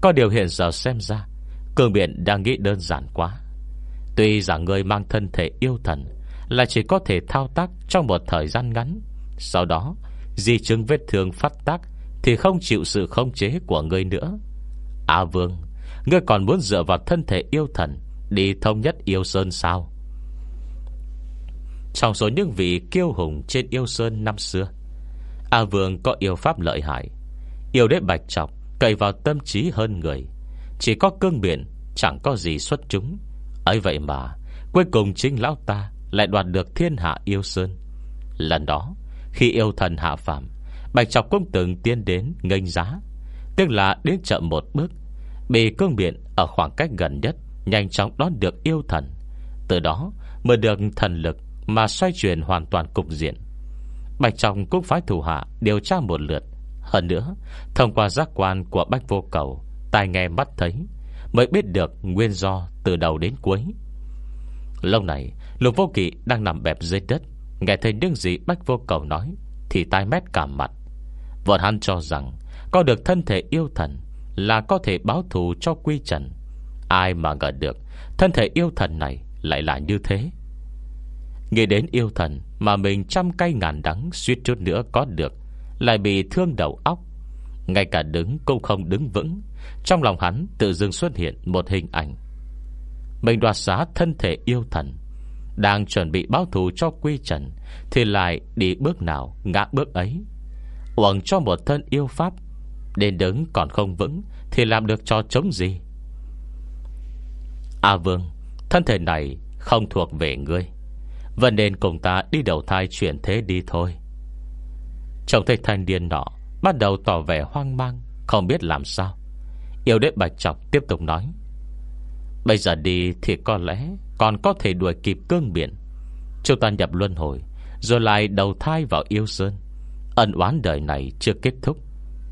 Có điều hiện giờ xem ra Cường biện đang nghĩ đơn giản quá. Tuy rằng người mang thân thể yêu thần, Là chỉ có thể thao tác Trong một thời gian ngắn. Sau đó, Di chứng vết thương phát tác Thì không chịu sự khống chế của người nữa. A Vương, Ngươi còn muốn dựa vào thân thể yêu thần Đi thông nhất yêu sơn sao? Trong số những vị kiêu hùng Trên yêu sơn năm xưa, A Vương có yêu pháp lợi hại. Yêu đế bạch trọc Cậy vào tâm trí hơn người. Chỉ có cương biển, Chẳng có gì xuất chúng ấy vậy mà, Cuối cùng chính lão ta Lại đoạt được thiên hạ yêu sơn. Lần đó, Khi yêu thần hạ phạm Bạch Trọc cũng từng tiến đến nghênh giá, Tức là đến chậm một bước, Bị cương biện ở khoảng cách gần nhất Nhanh chóng đón được yêu thần. Từ đó mới được thần lực Mà xoay chuyển hoàn toàn cục diện. Bạch Trọng cũng phải thủ hạ Điều tra một lượt. Hơn nữa, Thông qua giác quan của Bách Vô Cầu, Tai nghe mắt thấy Mới biết được nguyên do từ đầu đến cuối. Lâu này, Lục vô kỵ đang nằm bẹp dưới đất, Nghe thấy những gì Bách vô cầu nói, Thì tai mét cả mặt. Vợ hắn cho rằng, Có được thân thể yêu thần Là có thể báo thù cho quy trần. Ai mà ngờ được, Thân thể yêu thần này lại là như thế. Nghĩ đến yêu thần Mà mình trăm cây ngàn đắng Suýt chút nữa có được, Lại bị thương đầu óc ngay cả đứng cũng không đứng vững. Trong lòng hắn tự dưng xuất hiện Một hình ảnh. Mình đoạt xá thân thể yêu thần, Đang chuẩn bị báo thù cho quy trần, Thì lại đi bước nào, Ngã bước ấy. Uẩn cho một thân yêu pháp, Đến đứng còn không vững, Thì làm được cho chống gì? À vương, Thân thể này không thuộc về ngươi. Vẫn nên cùng ta đi đầu thai chuyển thế đi thôi. Trông thấy thanh điên nọ Bắt đầu tỏ vẻ hoang mang, Không biết làm sao. Yêu đế bạch trọc tiếp tục nói, Bây giờ đi thì có lẽ Còn có thể đuổi kịp cương biển. Chúng ta nhập luân hồi, Rồi lại đầu thai vào yêu sơn. Ẩn oán đời này chưa kết thúc,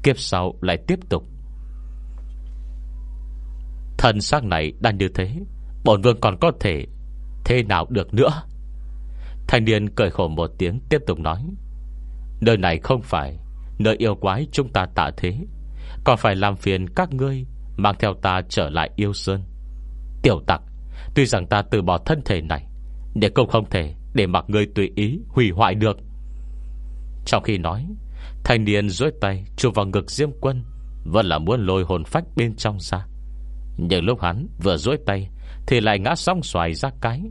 Kiếp sau lại tiếp tục. Thần xác này đang như thế, Bổn vương còn có thể Thế nào được nữa? Thanh niên cười khổ một tiếng tiếp tục nói Nơi này không phải Nơi yêu quái chúng ta tạ thế. Còn phải làm phiền các ngươi, Mang theo ta trở lại yêu sơn. Tiểu tặc, Tuy rằng ta từ bỏ thân thể này để cũng không thể để mặc ngươi tùy ý Hủy hoại được. Trong khi nói, Thanh niên dối tay chụp vào ngực Diêm Quân, Vẫn là muốn lôi hồn phách bên trong ra. Nhưng lúc hắn vừa dối tay, Thì lại ngã song xoài ra cái.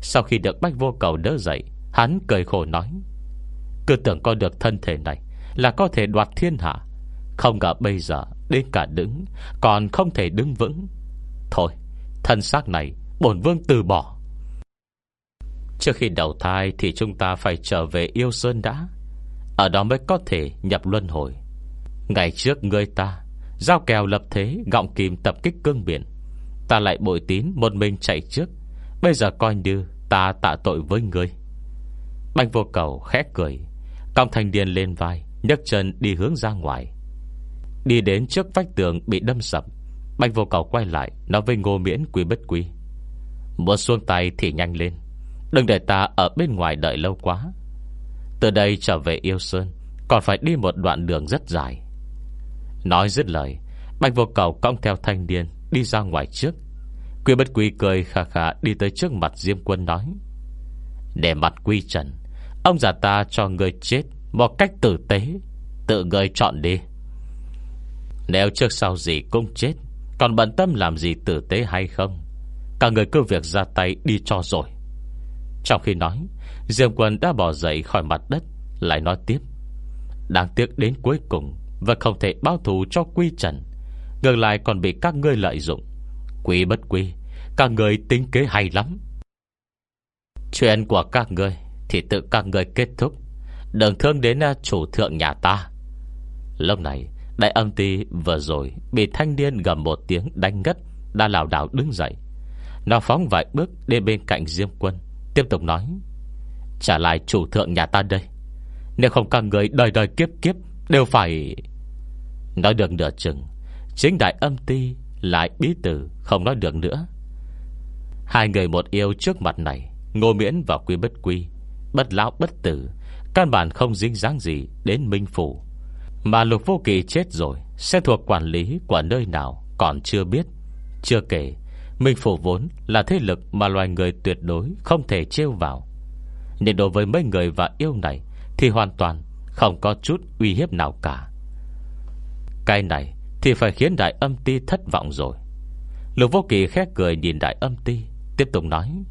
Sau khi được bách vô cầu đỡ dậy, Hắn cười khổ nói, Cứ tưởng có được thân thể này là có thể đoạt thiên hạ. Không ngờ bây giờ đến cả đứng, Còn không thể đứng vững. Thôi, thân xác này, Bổn vương từ bỏ. Trước khi đầu thai Thì chúng ta phải trở về yêu sơn đã. Ở đó mới có thể nhập luân hồi. Ngày trước ngươi ta, Giao kèo lập thế, Gọng kìm tập kích cương biển. Ta lại bội tín một mình chạy trước. Bây giờ coi như ta tạ tội với ngươi. Bành vô cầu khẽ cười Còng thanh điên lên vai nhấc chân đi hướng ra ngoài. Đi đến trước vách tường bị đâm sập, Bạch vô cầu quay lại Nói với ngô miễn quý bất quý Muốn xuông tay thì nhanh lên, Đừng để ta ở bên ngoài đợi lâu quá. Từ đây trở về yêu sơn, Còn phải đi một đoạn đường rất dài. Nói dứt lời, Bạch vô cầu cong theo thanh niên Đi ra ngoài trước. Quý bất quý cười khà khà đi tới trước mặt Diêm quân nói, Để mặt quy trần, Ông già ta cho người chết một cách tử tế, Tự người chọn đi. Nếu trước sau gì cũng chết, Còn bận tâm làm gì tử tế hay không? Cả người cứ việc ra tay đi cho rồi. Trong khi nói, Diêm quân đã bỏ dậy khỏi mặt đất, Lại nói tiếp. Đáng tiếc đến cuối cùng Và không thể báo thù cho quy trần. Ngược lại còn bị các ngươi lợi dụng. Quý bất quý Các người tính kế hay lắm. Chuyện của các ngươi Thì tự các người kết thúc. Đừng thương đến à, chủ thượng nhà ta. Lúc này, Đại âm ti vừa rồi Bị thanh niên gầm một tiếng đánh ngất, Đã lào đảo đứng dậy. Nó phóng vài bước đến bên cạnh Diêm quân, Tiếp tục nói, Trả lại chủ thượng nhà ta đây. Nếu không các người đời đời kiếp kiếp Đều phải Nói được nửa chừng, Chính đại âm ti lại bí tử Không nói được nữa. Hai người một yêu trước mặt này, Ngô miễn và quy bất quy, Bất lão bất tử Căn bản không dính dáng gì đến Minh Phủ. Mà lục vô kỳ chết rồi, Sẽ thuộc quản lý của nơi nào Còn chưa biết. Chưa kể, Minh Phủ vốn là thế lực Mà loài người tuyệt đối không thể trêu vào. Nhưng đối với mấy người và yêu này Thì hoàn toàn không có chút uy hiếp nào cả. Cái này thì phải khiến đại âm ti thất vọng rồi. Lục vô kỳ khét cười nhìn đại âm ti, Tiếp tục nói,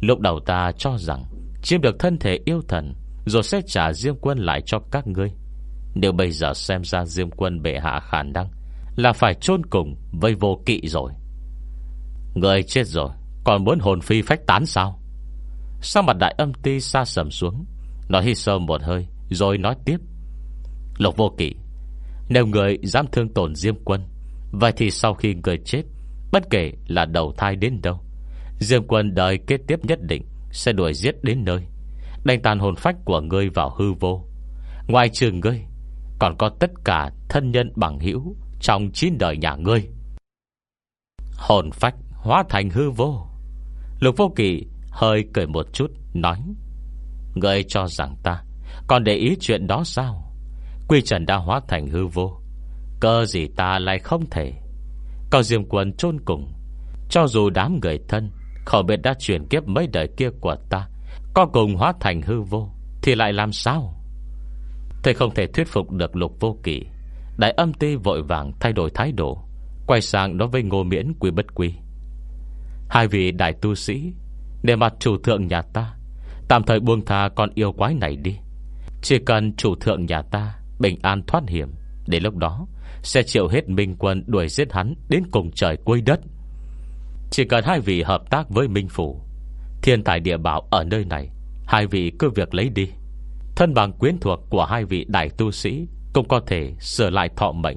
Lúc đầu ta cho rằng Chiếm được thân thể yêu thần rồi sẽ trả Diêm Quân lại cho các ngươi. Nếu bây giờ xem ra Diêm Quân bệ hạ khả năng, Là phải chôn cùng với vô kỵ rồi. Người chết rồi, Còn muốn hồn phi phách tán sao? Sao mặt đại âm ti xa sầm xuống? Nói hít sâu một hơi, Rồi nói tiếp. Lục vô kỵ, nếu người dám thương tổn Diêm Quân, Vậy thì sau khi người chết, Bất kể là đầu thai đến đâu, Diêm Quân đời kết tiếp nhất định Sẽ đuổi giết đến nơi. Đánh tàn hồn phách của ngươi vào hư vô. Ngoài trừ ngươi, Còn có tất cả thân nhân bằng hữu Trong chín đời nhà ngươi. Hồn phách hóa thành hư vô. Lục vô kỵ hơi cười một chút, Nói, Ngươi cho rằng ta Còn để ý chuyện đó sao? Quy trần đã hóa thành hư vô Cơ gì ta lại không thể? Cao diêm quân chôn cùng, Cho dù đám người thân, Không biết đã chuyển kiếp mấy đời kia của ta có cùng hóa thành hư vô, Thì lại làm sao? Thầy không thể thuyết phục được lục vô kỷ Đại âm ti vội vàng thay đổi thái độ, Quay sang đối với ngô miễn quy bất quy. Hai vị đại tu sĩ, Để mặt chủ thượng nhà ta, Tạm thời buông tha con yêu quái này đi. Chỉ cần chủ thượng nhà ta Bình an thoát hiểm, Để lúc đó Sẽ chịu hết Minh quân đuổi giết hắn Đến cùng trời cuối đất. Chỉ cần hai vị hợp tác với Minh Phủ Thiên tài địa bảo ở nơi này, Hai vị cứ việc lấy đi. Thân bằng quyến thuộc của hai vị đại tu sĩ Cũng có thể sửa lại thọ mệnh.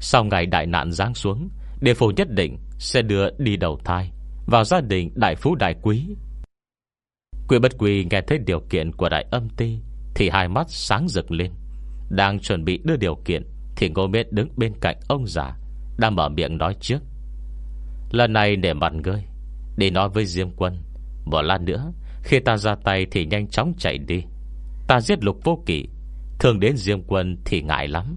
Sau ngày đại nạn giáng xuống, Địa phủ nhất định sẽ đưa đi đầu thai, Vào gia đình đại phú đại quý. Quỷ bất quỳ nghe thấy điều kiện của đại âm ti Thì hai mắt sáng rực lên. Đang chuẩn bị đưa điều kiện Thì Ngô Miết đứng bên cạnh ông già Đang mở miệng nói trước. Lần này để mặt ngươi Để nói với Diêm Quân. Một lát nữa, Khi ta ra tay thì nhanh chóng chạy đi. Ta giết lục vô kỷ Thường đến Diêm Quân thì ngại lắm.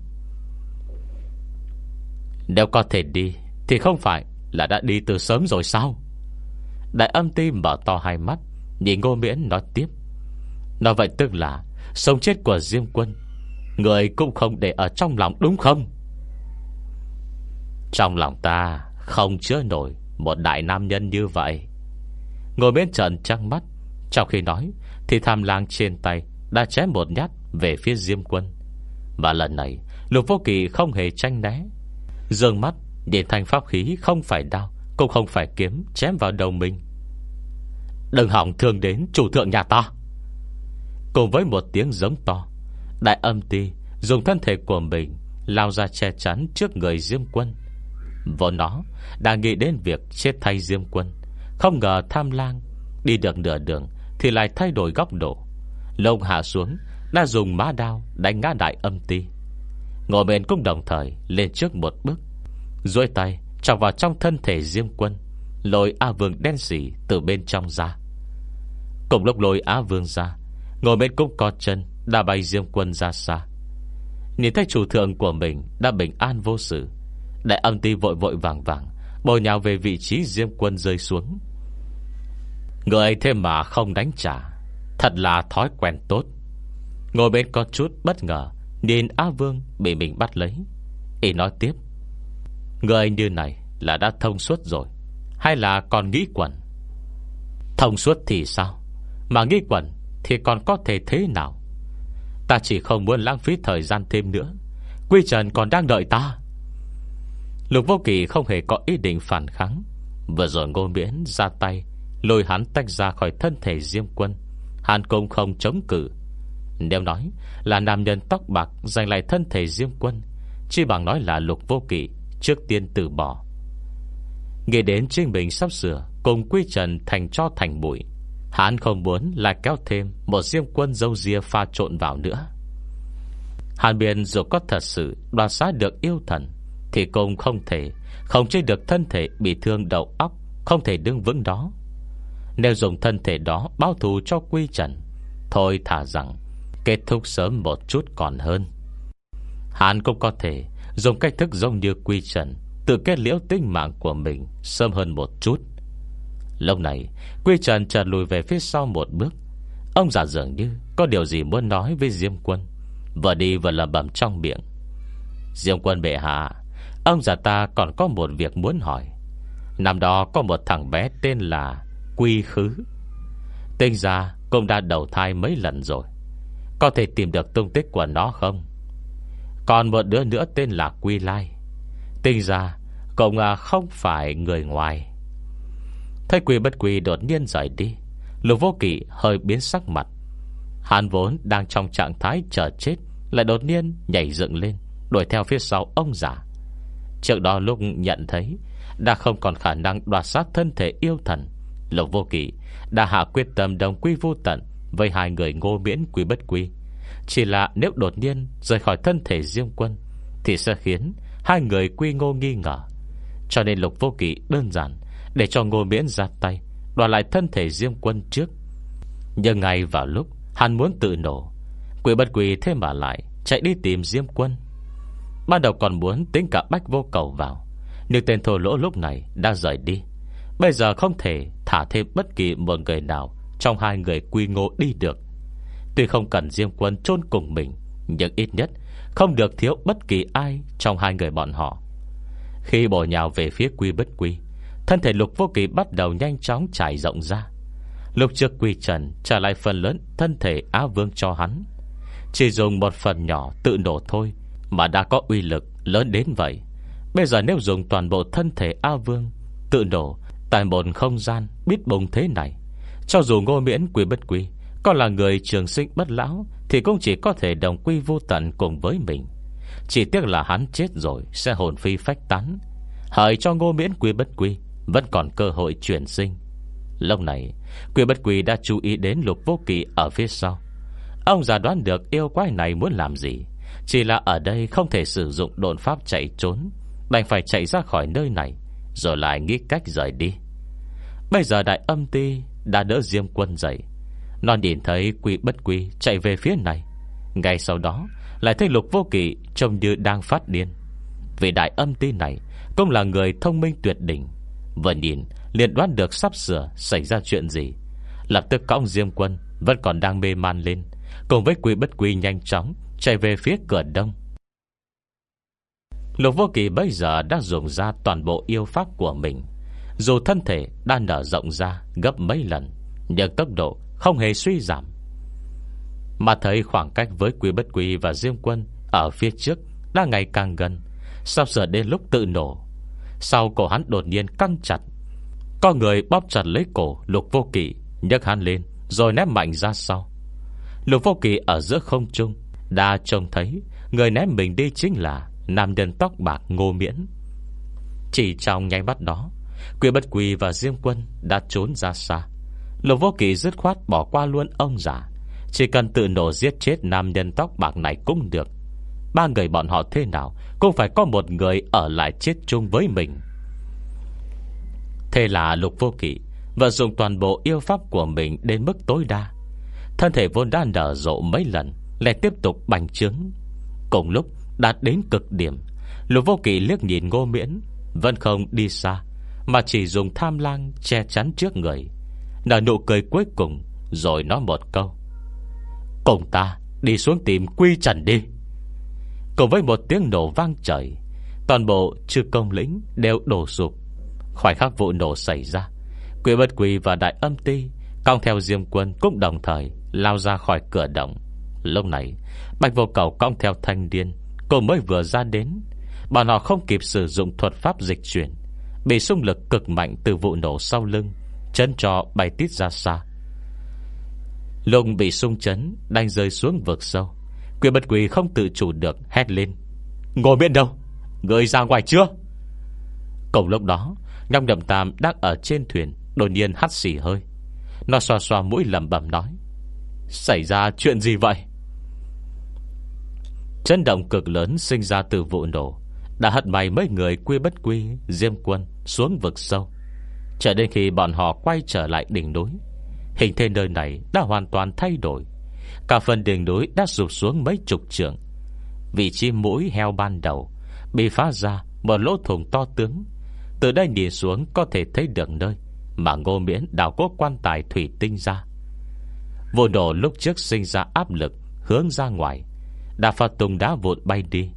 Nếu có thể đi, Thì không phải là đã đi từ sớm rồi sao? Đại âm ti mở to hai mắt, Nhìn ngô miễn nói tiếp. Nói vậy tức là, Sống chết của Diêm Quân, Người cũng không để ở trong lòng đúng không? Trong lòng ta Không chứa nổi Một đại nam nhân như vậy. Ngồi bên trận trăng mắt. Trong khi nói, Thì tham lang trên tay Đã chém một nhát về phía Diêm Quân. Và lần này, Lục vô kỳ không hề tranh né. Dương mắt, điện thanh pháp khí không phải đau Cũng không phải kiếm chém vào đầu mình. Đừng hỏng thương đến chủ thượng nhà ta. Cùng với một tiếng giống to, Đại âm ti Dùng thân thể của mình Lao ra che chắn trước người Diêm Quân. Vốn nó đã nghĩ đến việc chết thay Diêm Quân. Không ngờ tham lang Đi được nửa đường Thì lại thay đổi góc độ. Lông hạ xuống, Đã dùng má đao đánh ngã đại âm ti. Ngồi bên cũng đồng thời Lên trước một bước, duỗi tay chọc vào trong thân thể Diêm Quân, Lôi A Vương đen xỉ từ bên trong ra. Cùng lúc lôi Á Vương ra, Ngồi bên cũng có chân Đã bay Diêm Quân ra xa. Nhìn thấy chủ thượng của mình Đã bình an vô sự, Đại âm ti vội vội vàng vàng Bồi nhào về vị trí Diêm Quân rơi xuống. Người thế mà không đánh trả. Thật là thói quen tốt. Ngồi bên có chút bất ngờ, Nhìn Á Vương bị mình bắt lấy. Ý nói tiếp. Người như này là đã thông suốt rồi, Hay là còn nghĩ quẩn? Thông suốt thì sao? Mà nghĩ quẩn Thì còn có thể thế nào? Ta chỉ không muốn lãng phí thời gian thêm nữa. Quy Trần còn đang đợi ta. Lục Vô Kỳ không hề có ý định phản kháng. Vừa rồi ngô miễn ra tay Lôi hắn tách ra khỏi thân thể Diêm Quân. Hàn cũng không chống cự. Nếu nói là nam nhân tóc bạc Giành lại thân thể Diêm Quân, Chỉ bằng nói là Lục Vô kỷ Trước tiên từ bỏ. Nghĩ đến chính mình sắp sửa, Cùng Quy Trần thành cho thành bụi, Hắn không muốn lại kéo thêm Một diêm quân dâu ria pha trộn vào nữa. Hàn biên dù có thật sự Đoạt xá được yêu thần, Thì cũng không thể, Không chơi được thân thể bị thương đầu óc, Không thể đứng vững đó. Nếu dùng thân thể đó báo thù cho quy trần, Thôi thả rằng Kết thúc sớm một chút còn hơn. Hàn cũng có thể Dùng cách thức giống như quy trần, Tự kết liễu tinh mạng của mình Sớm hơn một chút. Lúc này, Quy Trần chợt lùi về phía sau một bước. Ông giả dường như Có điều gì muốn nói với Diêm Quân. Vừa đi vừa lầm bầm trong miệng. Diêm Quân bệ hạ, Ông già ta còn có một việc muốn hỏi. Năm đó có một thằng bé tên là Quy Khứ. Tên ra cũng đã đầu thai mấy lần rồi. Có thể tìm được tung tích của nó không? Còn một đứa nữa tên là Quy Lai. Tinh ra Cũng à, không phải người ngoài. Thấy quỷ bất quỷ đột nhiên rời đi, Lục vô kỵ hơi biến sắc mặt. Hàn vốn đang trong trạng thái chờ chết, Lại đột nhiên nhảy dựng lên, Đuổi theo phía sau ông già. Trước đó lúc nhận thấy, Đã không còn khả năng đoạt sát thân thể yêu thần. Lục vô kỵ, Đã hạ quyết tâm đồng quy vô tận Với hai người ngô miễn quý bất quý Chỉ là nếu đột nhiên Rời khỏi thân thể riêng quân, Thì sẽ khiến hai người quy ngô nghi ngờ. Cho nên lục vô kỵ đơn giản để cho Ngô Miễn ra tay, Đoạt lại thân thể Diêm Quân trước. Nhưng ngay vào lúc Hắn muốn tự nổ Quỷ bất quỷ thế mà lại Chạy đi tìm Diêm Quân. Ban đầu còn muốn tính cả bách vô cầu vào, Nhưng tên thổ lỗ lúc này đã rời đi. Bây giờ không thể thả thêm bất kỳ một người nào Trong hai người quy ngô đi được. Tuy không cần Diêm Quân chôn cùng mình, Nhưng ít nhất Không được thiếu bất kỳ ai Trong hai người bọn họ. Khi bổ nhào về phía quy bất quy, Thân thể lục vô kỳ bắt đầu nhanh chóng trải rộng ra. Lục trước quy trần Trả lại phần lớn thân thể Á Vương cho hắn. Chỉ dùng một phần nhỏ tự nổ thôi Mà đã có uy lực lớn đến vậy. Bây giờ nếu dùng toàn bộ thân thể A Vương Tự nổ Tại một không gian biết bùng thế này, Cho dù ngô miễn quy bất quy, Còn là người trường sinh bất lão, Thì cũng chỉ có thể đồng quy vô tận cùng với mình. Chỉ tiếc là hắn chết rồi, Sẽ hồn phi phách tán Hợi cho ngô miễn quy bất quy, vẫn còn cơ hội chuyển sinh. Lúc này, Quy bất quy đã chú ý đến lục vô kỳ ở phía sau. Ông già đoán được yêu quái này muốn làm gì, Chỉ là ở đây không thể sử dụng đồn pháp chạy trốn, Đành phải chạy ra khỏi nơi này rồi lại nghĩ cách rời đi. Bây giờ đại âm ti Đã đỡ Diêm quân dậy. Nó nhìn thấy quy bất quy chạy về phía này. Ngay sau đó, Lại thấy lục vô kỵ trông như đang phát điên. Vì đại âm ti này, Cũng là người thông minh tuyệt đỉnh. Vừa nhìn, liền đoán được sắp sửa Xảy ra chuyện gì. Lập tức cõng Diêm Quân Vẫn còn đang mê man lên, Cùng với quy bất quy nhanh chóng Chạy về phía cửa đông. Lục vô kỳ bây giờ đã dùng ra toàn bộ yêu pháp của mình. Dù thân thể đã nở rộng ra gấp mấy lần, Nhưng tốc độ không hề suy giảm. Mà thấy khoảng cách với quý bất quý và Diêm quân Ở phía trước đã ngày càng gần Sắp sửa đến lúc tự nổ? Sau cổ hắn đột nhiên căng chặt? Có người bóp chặt lấy cổ Lục vô kỳ nhấc hắn lên, Rồi ném mạnh ra sau. Lục vô kỳ ở giữa không trung Đã trông thấy Người ném mình đi chính là Nam nhân tóc bạc ngô miễn. Chỉ trong nháy mắt đó, Quy bất quỳ và Diêm quân Đã trốn ra xa. Lục vô kỳ dứt khoát bỏ qua luôn ông già. Chỉ cần tự nổ giết chết Nam nhân tóc bạc này cũng được. Ba người bọn họ thế nào Cũng phải có một người ở lại chết chung với mình. Thế là lục vô kỵ Vận dụng toàn bộ yêu pháp của mình Đến mức tối đa. Thân thể vốn đã nở rộ mấy lần, Lại tiếp tục bành trướng. Cùng lúc đạt đến cực điểm. Lục vô kỵ liếc nhìn ngô miễn, Vẫn không đi xa, Mà chỉ dùng tham lang che chắn trước người. Nở nụ cười cuối cùng, Rồi nói một câu. Cùng ta đi xuống tìm quy trần đi. Cùng với một tiếng nổ vang trời, Toàn bộ chư công lĩnh đều đổ sụp. Khoảnh khắc vụ nổ xảy ra, Quỷ bất quỷ và đại âm ti, Cong theo diêm quân cũng đồng thời Lao ra khỏi cửa động. Lúc này, Bạch vô cầu cong theo thanh điên Cô mới vừa ra đến. Bọn họ không kịp sử dụng thuật pháp dịch chuyển, Bị xung lực cực mạnh từ vụ nổ sau lưng Chân cho bay tít ra xa. Lùng bị sung chấn Đang rơi xuống vực sâu. Quyền bất quỷ không tự chủ được Hét lên. Ngồi bên đâu? Người ra ngoài chưa? Cổng lúc đó, Ngọc Đậm Tam đang ở trên thuyền, Đột nhiên hắt xì hơi. Nó xoa xoa mũi lầm bầm nói, Xảy ra chuyện gì vậy? Chấn động cực lớn sinh ra từ vụ nổ. Đã hất bay mấy người quy bất quy, Diêm quân, xuống vực sâu. Trở đến khi bọn họ quay trở lại đỉnh núi, Hình thế nơi này đã hoàn toàn thay đổi. Cả phần đỉnh núi đã rụt xuống mấy chục trường Vị trí mũi heo ban đầu Bị phá ra một lỗ thùng to tướng. Từ đây nhìn xuống có thể thấy được nơi Mà ngô miễn đào cố quan tài thủy tinh ra. Vụ nổ lúc trước sinh ra áp lực Hướng ra ngoài. Đã pha tùng đá vụn bay đi.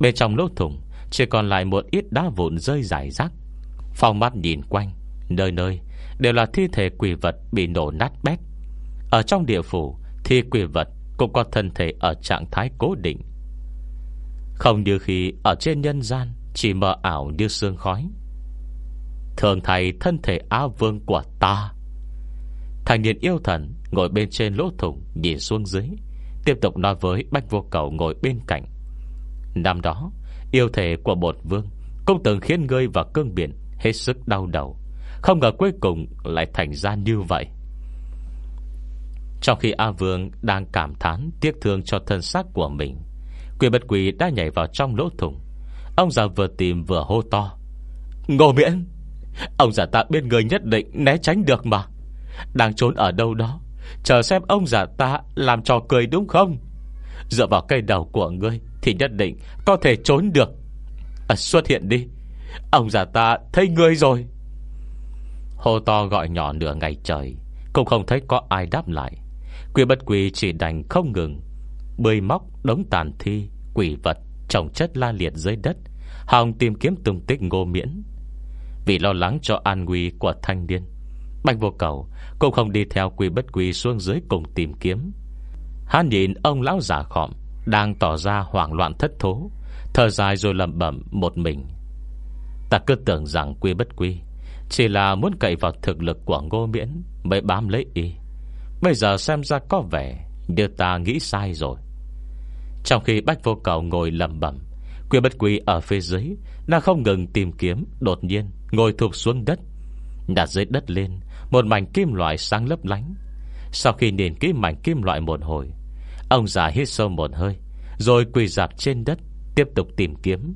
Bên trong lỗ thùng Chỉ còn lại một ít đá vụn rơi rải rác. Phong mắt nhìn quanh, Nơi nơi đều là thi thể quỷ vật Bị nổ nát bét. Ở trong địa phủ thì quỷ vật Cũng có thân thể ở trạng thái cố định. Không như khi Ở trên nhân gian, Chỉ mờ ảo như sương khói. Thường thầy thân thể á vương của ta. Thành niên yêu thần Ngồi bên trên lỗ thủng, Nhìn xuống dưới. Tiếp tục nói với Bách Vô Cầu ngồi bên cạnh. Năm đó, Yêu thể của bột vương, Cũng từng khiến ngươi và cương biển Hết sức đau đầu. Không ngờ cuối cùng lại thành ra như vậy. Trong khi A Vương Đang cảm thán tiếc thương cho thân xác của mình quỷ bất quỷ đã nhảy vào trong lỗ thủng. Ông già vừa tìm vừa hô to. Ngô miễn, Ông già ta bên người nhất định né tránh được mà. Đang trốn ở đâu đó Chờ xem ông già ta làm trò cười đúng không? Dựa vào cây đầu của ngươi Thì nhất định có thể trốn được. À, Xuất hiện đi. Ông già ta thấy ngươi rồi. Hô to gọi nhỏ nửa ngày trời Cũng không thấy có ai đáp lại. Quỷ bất quỷ chỉ đành không ngừng. Bơi móc đống tàn thi Quỷ vật trồng chất la liệt dưới đất. Hòng tìm kiếm tung tích ngô miễn. Vì lo lắng cho an nguy của thanh niên Bạch vô cầu Cũng không đi theo quỷ bất quỷ xuống dưới cùng tìm kiếm. Hắn nhìn ông lão giả khọm, Đang tỏ ra hoảng loạn thất thố, Thở dài rồi lầm bẩm một mình. Ta cứ tưởng rằng quy bất quy Chỉ là muốn cậy vào thực lực của ngô miễn Mới bám lấy y. Bây giờ xem ra có vẻ Như ta nghĩ sai rồi. Trong khi bách vô cầu ngồi lầm bẩm, Quy bất quy ở phía dưới đã không ngừng tìm kiếm, Đột nhiên ngồi thụp xuống đất, Đặt dưới đất lên một mảnh kim loại sáng lấp lánh. Sau khi nhìn kỹ mảnh kim loại một hồi, Ông già hít sâu một hơi, Rồi quỳ dạp trên đất, Tiếp tục tìm kiếm.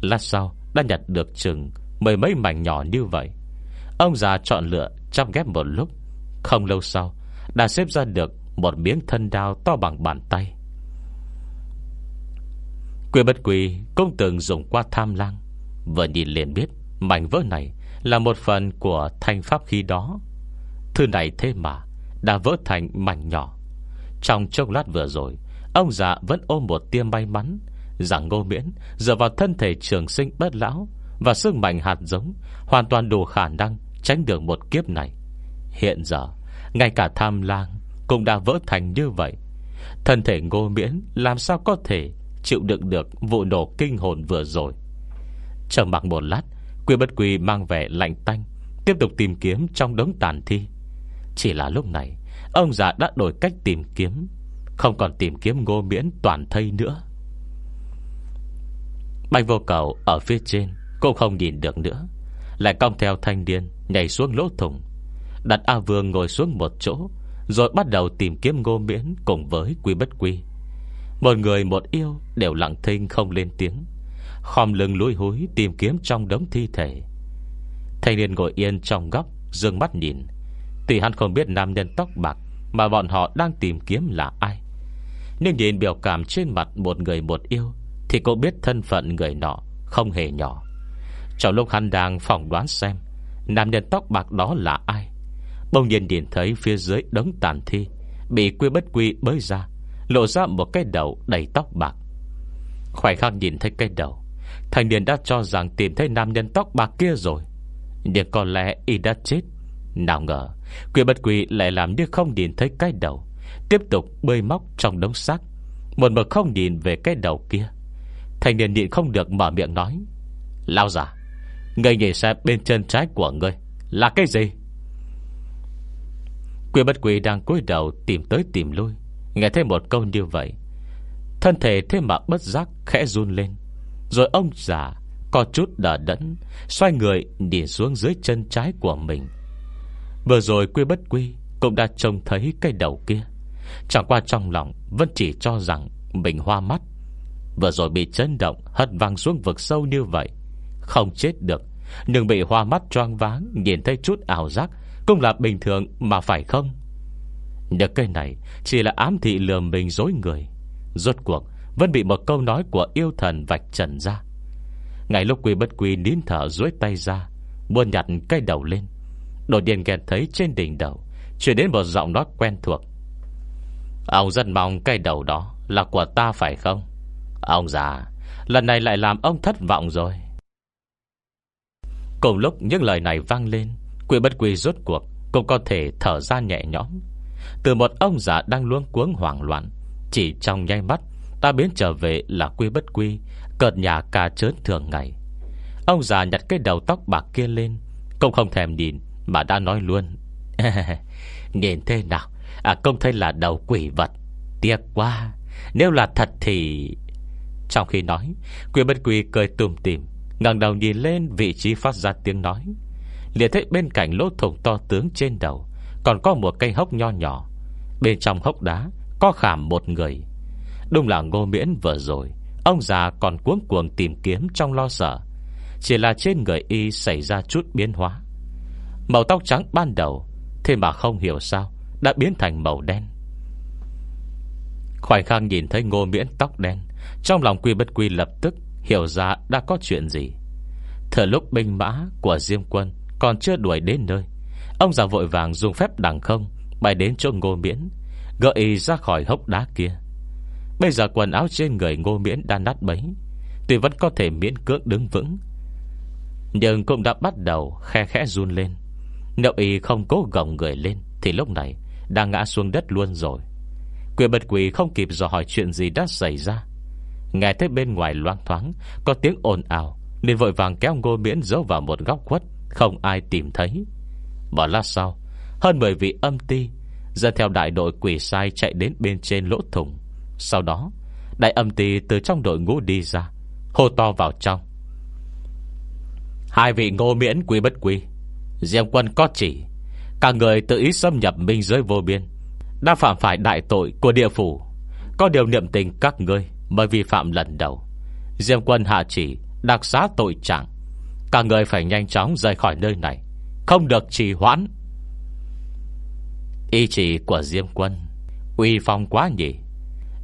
Lát sau, đã nhặt được chừng Mười mấy mảnh nhỏ như vậy. Ông già chọn lựa, chăm ghép một lúc. Không lâu sau, Đã xếp ra được Một miếng thân đao to bằng bàn tay. Quỷ bất quỷ cũng từng dùng qua tham lang. Vừa nhìn liền biết, Mảnh vỡ này là một phần của thanh pháp khí đó. Thứ này thế mà Đã vỡ thành mảnh nhỏ. Trong chốc lát vừa rồi, Ông già vẫn ôm một tia may mắn. Rằng ngô miễn, Dựa vào thân thể trường sinh bất lão Và sức mạnh hạt giống, Hoàn toàn đủ khả năng tránh được một kiếp này. Hiện giờ, Ngay cả tham lang Cũng đã vỡ thành như vậy. Thân thể ngô miễn Làm sao có thể chịu đựng được vụ nổ kinh hồn vừa rồi? Chờ mặc một lát, Quy bất quy mang vẻ lạnh tanh, Tiếp tục tìm kiếm trong đống tàn thi. Chỉ là lúc này, Ông già đã đổi cách tìm kiếm, Không còn tìm kiếm ngô miễn toàn thây nữa. Bạch vô cầu ở phía trên Cũng không nhìn được nữa, Lại cong theo thanh niên Nhảy xuống lỗ thùng Đặt A Vương ngồi xuống một chỗ, Rồi bắt đầu tìm kiếm ngô miễn Cùng với quy bất quy. Một người một yêu đều lặng thinh không lên tiếng, Khom lưng lùi húi tìm kiếm trong đống thi thể. Thanh niên ngồi yên trong góc, Dương mắt nhìn Tuy hắn không biết nam nhân tóc bạc Mà bọn họ đang tìm kiếm là ai. Nhưng nhìn biểu cảm trên mặt Một người một yêu Thì cô biết thân phận người nọ Không hề nhỏ. Trong lúc hắn đang phỏng đoán xem Nam nhân tóc bạc đó là ai, Bỗng nhiên nhìn thấy phía dưới đống tàn thi Bị quy bất quy bới ra, Lộ ra một cái đầu đầy tóc bạc. Khoảnh khắc nhìn thấy cái đầu Thành niên đã cho rằng tìm thấy nam nhân tóc bạc kia rồi. Nhưng có lẽ y đã chết, Nào ngờ Quy bất quy lại làm như không nhìn thấy cái đầu, Tiếp tục bơi móc trong đống xác, Một mực không nhìn về cái đầu kia. Thành niên nhịn không được mở miệng nói Lao giả người nhìn xem bên chân trái của người Là cái gì? Quy bất quy đang cúi đầu Tìm tới tìm lui, Nghe thấy một câu như vậy, Thân thể thế mà bất giác khẽ run lên, rồi ông già Có chút đỡ đẫn, Xoay người nhìn xuống dưới chân trái của mình. Vừa rồi quy bất quy Cũng đã trông thấy cây đầu kia. Chẳng qua trong lòng Vẫn chỉ cho rằng mình hoa mắt. Vừa rồi bị chấn động, Hất văng xuống vực sâu như vậy, Không chết được. Nhưng bị hoa mắt choang váng, Nhìn thấy chút ảo giác, Cũng là bình thường mà phải không? Được cây này, Chỉ là ám thị lừa mình dối người. Rốt cuộc, vẫn bị một câu nói của yêu thần vạch trần ra. Ngày lúc quy bất quy nín thở duỗi tay ra Buồn nhặt cây đầu lên. Đột nhiên nghe thấy trên đỉnh đầu Chuyển đến một giọng nói quen thuộc. Ông rất mong cây đầu đó Là của ta phải không? Ông già, Lần này lại làm ông thất vọng rồi. Cùng lúc những lời này vang lên, Quỷ bất quy rốt cuộc Cũng có thể thở ra nhẹ nhõm. Từ một ông già đang luống cuống hoảng loạn, Chỉ trong nháy mắt, Ta biến trở về là quy bất quy Cợt nhà cà chớn thường ngày. Ông già nhặt cái đầu tóc bạc kia lên, Cũng không thèm nhìn mà đã nói luôn. Nhìn thế nào? À công thấy là đầu quỷ vật. Tiếc quá. Nếu là thật thì Trong khi nói Quỷ bất quỷ cười tùm tìm, ngẩng đầu nhìn lên vị trí phát ra tiếng nói. Liền thấy bên cạnh lỗ thủng to tướng trên đầu, Còn có một cây hốc nho nhỏ. Bên trong hốc đá Có khảm một người. Đúng là ngô miễn vừa rồi, Ông già còn cuống cuồng tìm kiếm trong lo sợ. Chỉ là trên người y xảy ra chút biến hóa. Màu tóc trắng ban đầu, Thế mà không hiểu sao Đã biến thành màu đen. Khoảnh khắc nhìn thấy ngô miễn tóc đen, Trong lòng quy bất quy lập tức Hiểu ra đã có chuyện gì. Thời lúc binh mã của Diêm quân Còn chưa đuổi đến nơi, Ông già vội vàng dùng phép đằng không Bay đến chỗ ngô miễn, Gợi ra khỏi hốc đá kia. Bây giờ quần áo trên người ngô miễn đã nát bấy, Tuy vẫn có thể miễn cưỡng đứng vững, Nhưng cũng đã bắt đầu khe khẽ run lên. Nếu y không cố gồng người lên, Thì lúc này đang ngã xuống đất luôn rồi. Quyền bật quỷ không kịp dò hỏi chuyện gì đã xảy ra. Nghe thấy bên ngoài loang thoáng, Có tiếng ồn ào, Nên vội vàng kéo ngô miễn giấu vào một góc khuất, Không ai tìm thấy. Bỏ lát sau, Hơn 10 vị âm ti Dẫn theo đại đội quỷ sai chạy đến bên trên lỗ thùng sau đó, Đại âm ti từ trong đội ngũ đi ra, Hô to vào trong. Hai vị ngô miễn quỷ bất quỷ Diệm quân có chỉ, Cả người tự ý xâm nhập minh giới vô biên, Đã phạm phải đại tội của địa phủ. Có điều niệm tình các ngươi Mới vi phạm lần đầu. Diệm quân hạ chỉ, Đặc xá tội trạng. Cả người phải nhanh chóng rời khỏi nơi này, Không được trì hoãn. Ý chỉ của Diêm Quân Uy phong quá nhỉ.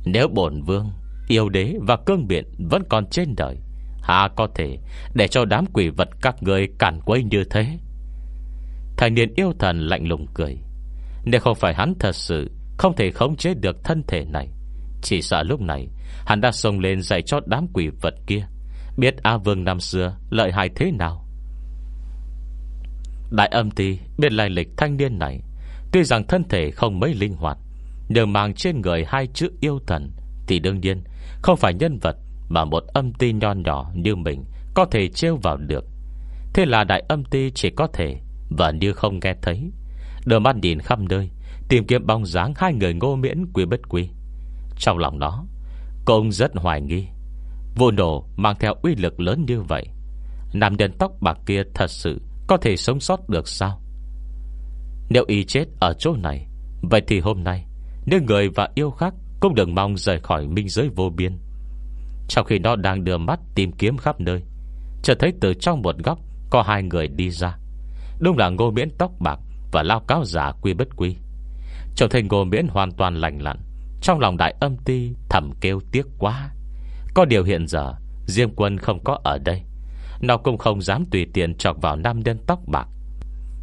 Nếu bổn vương, Yêu đế và cương biện vẫn còn trên đời Hà có thể Để cho đám quỷ vật các người cản quấy như thế? Thành niên yêu thần lạnh lùng cười. Nếu không phải hắn thật sự Không thể khống chế được thân thể này, Chỉ sợ lúc này Hắn đã xông lên dạy cho đám quỷ vật kia. Biết A Vương năm xưa Lợi hại thế nào? Đại âm ti biết lai lịch thanh niên này. Tuy rằng thân thể không mấy linh hoạt, Nhưng mang trên người hai chữ yêu thần Thì đương nhiên Không phải nhân vật Mà một âm ti nho nhỏ như mình Có thể trêu vào được. Thế là đại âm ti chỉ có thể và như không nghe thấy, đôi mắt nhìn khắp nơi, Tìm kiếm bóng dáng hai người ngô miễn quy bất quy. Trong lòng nó Công rất hoài nghi, Vụ nổ mang theo uy lực lớn như vậy. Nam nhân tóc bạc kia thật sự Có thể sống sót được sao? Nếu y chết ở chỗ này, Vậy thì hôm nay Nếu người và yêu khác Cũng đừng mong rời khỏi minh giới vô biên. Trong khi nó đang đưa mắt tìm kiếm khắp nơi, Chợt thấy từ trong một góc Có hai người đi ra. Đúng là ngô miễn tóc bạc Và lao cáo giả quy bất quy. Trông thấy ngô miễn hoàn toàn lành lặn, Trong lòng đại âm ti thầm kêu tiếc quá. Có điều hiện giờ, Diêm quân không có ở đây. Nó cũng không dám tùy tiện chọc vào nam nhân tóc bạc.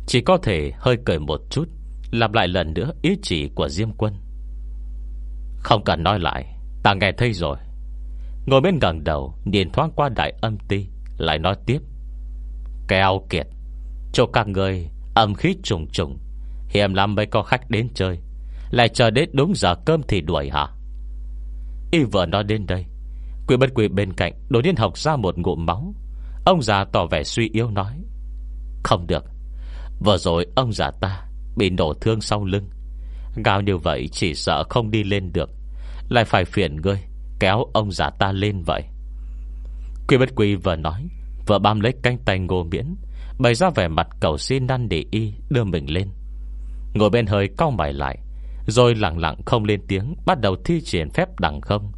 Chỉ có thể hơi cười một chút, Lặp lại lần nữa ý chỉ của Diêm quân. Không cần nói lại, Ta nghe thấy rồi. Ngồi bên gần đầu, Nhìn thoáng qua đại âm ti, Lại nói tiếp. Kéo kiệt cho các người âm khí trùng trùng. Hiểm lắm mới có khách đến chơi. Lại chờ đến đúng giờ cơm thì đuổi hả? Y vừa nói đến đây, Quỷ bất quỷ bên cạnh Đột nhiên học ra một ngụm máu. Ông già tỏ vẻ suy yếu nói, Không được. Vừa rồi ông già ta Bị nổ thương sau lưng. Gào như vậy chỉ sợ không đi lên được. Lại phải phiền ngươi Kéo ông già ta lên vậy. Quỷ bất quỷ vừa nói, Vừa bám lấy canh tay ngô miễn. Bày ra vẻ mặt cầu xin năn để y, Đưa mình lên. Ngồi bên hơi cau mày lại, Rồi lặng lặng không lên tiếng, Bắt đầu thi triển phép đằng không.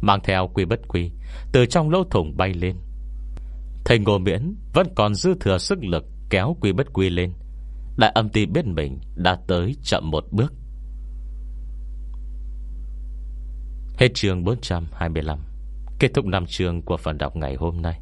Mang theo quy bất quy, Từ trong lỗ thủng bay lên. Thầy ngô miễn vẫn còn dư thừa sức lực Kéo quy bất quy lên. Đại âm ti biết mình đã tới chậm một bước. Hết chương 425 Kết thúc năm chương của phần đọc ngày hôm nay.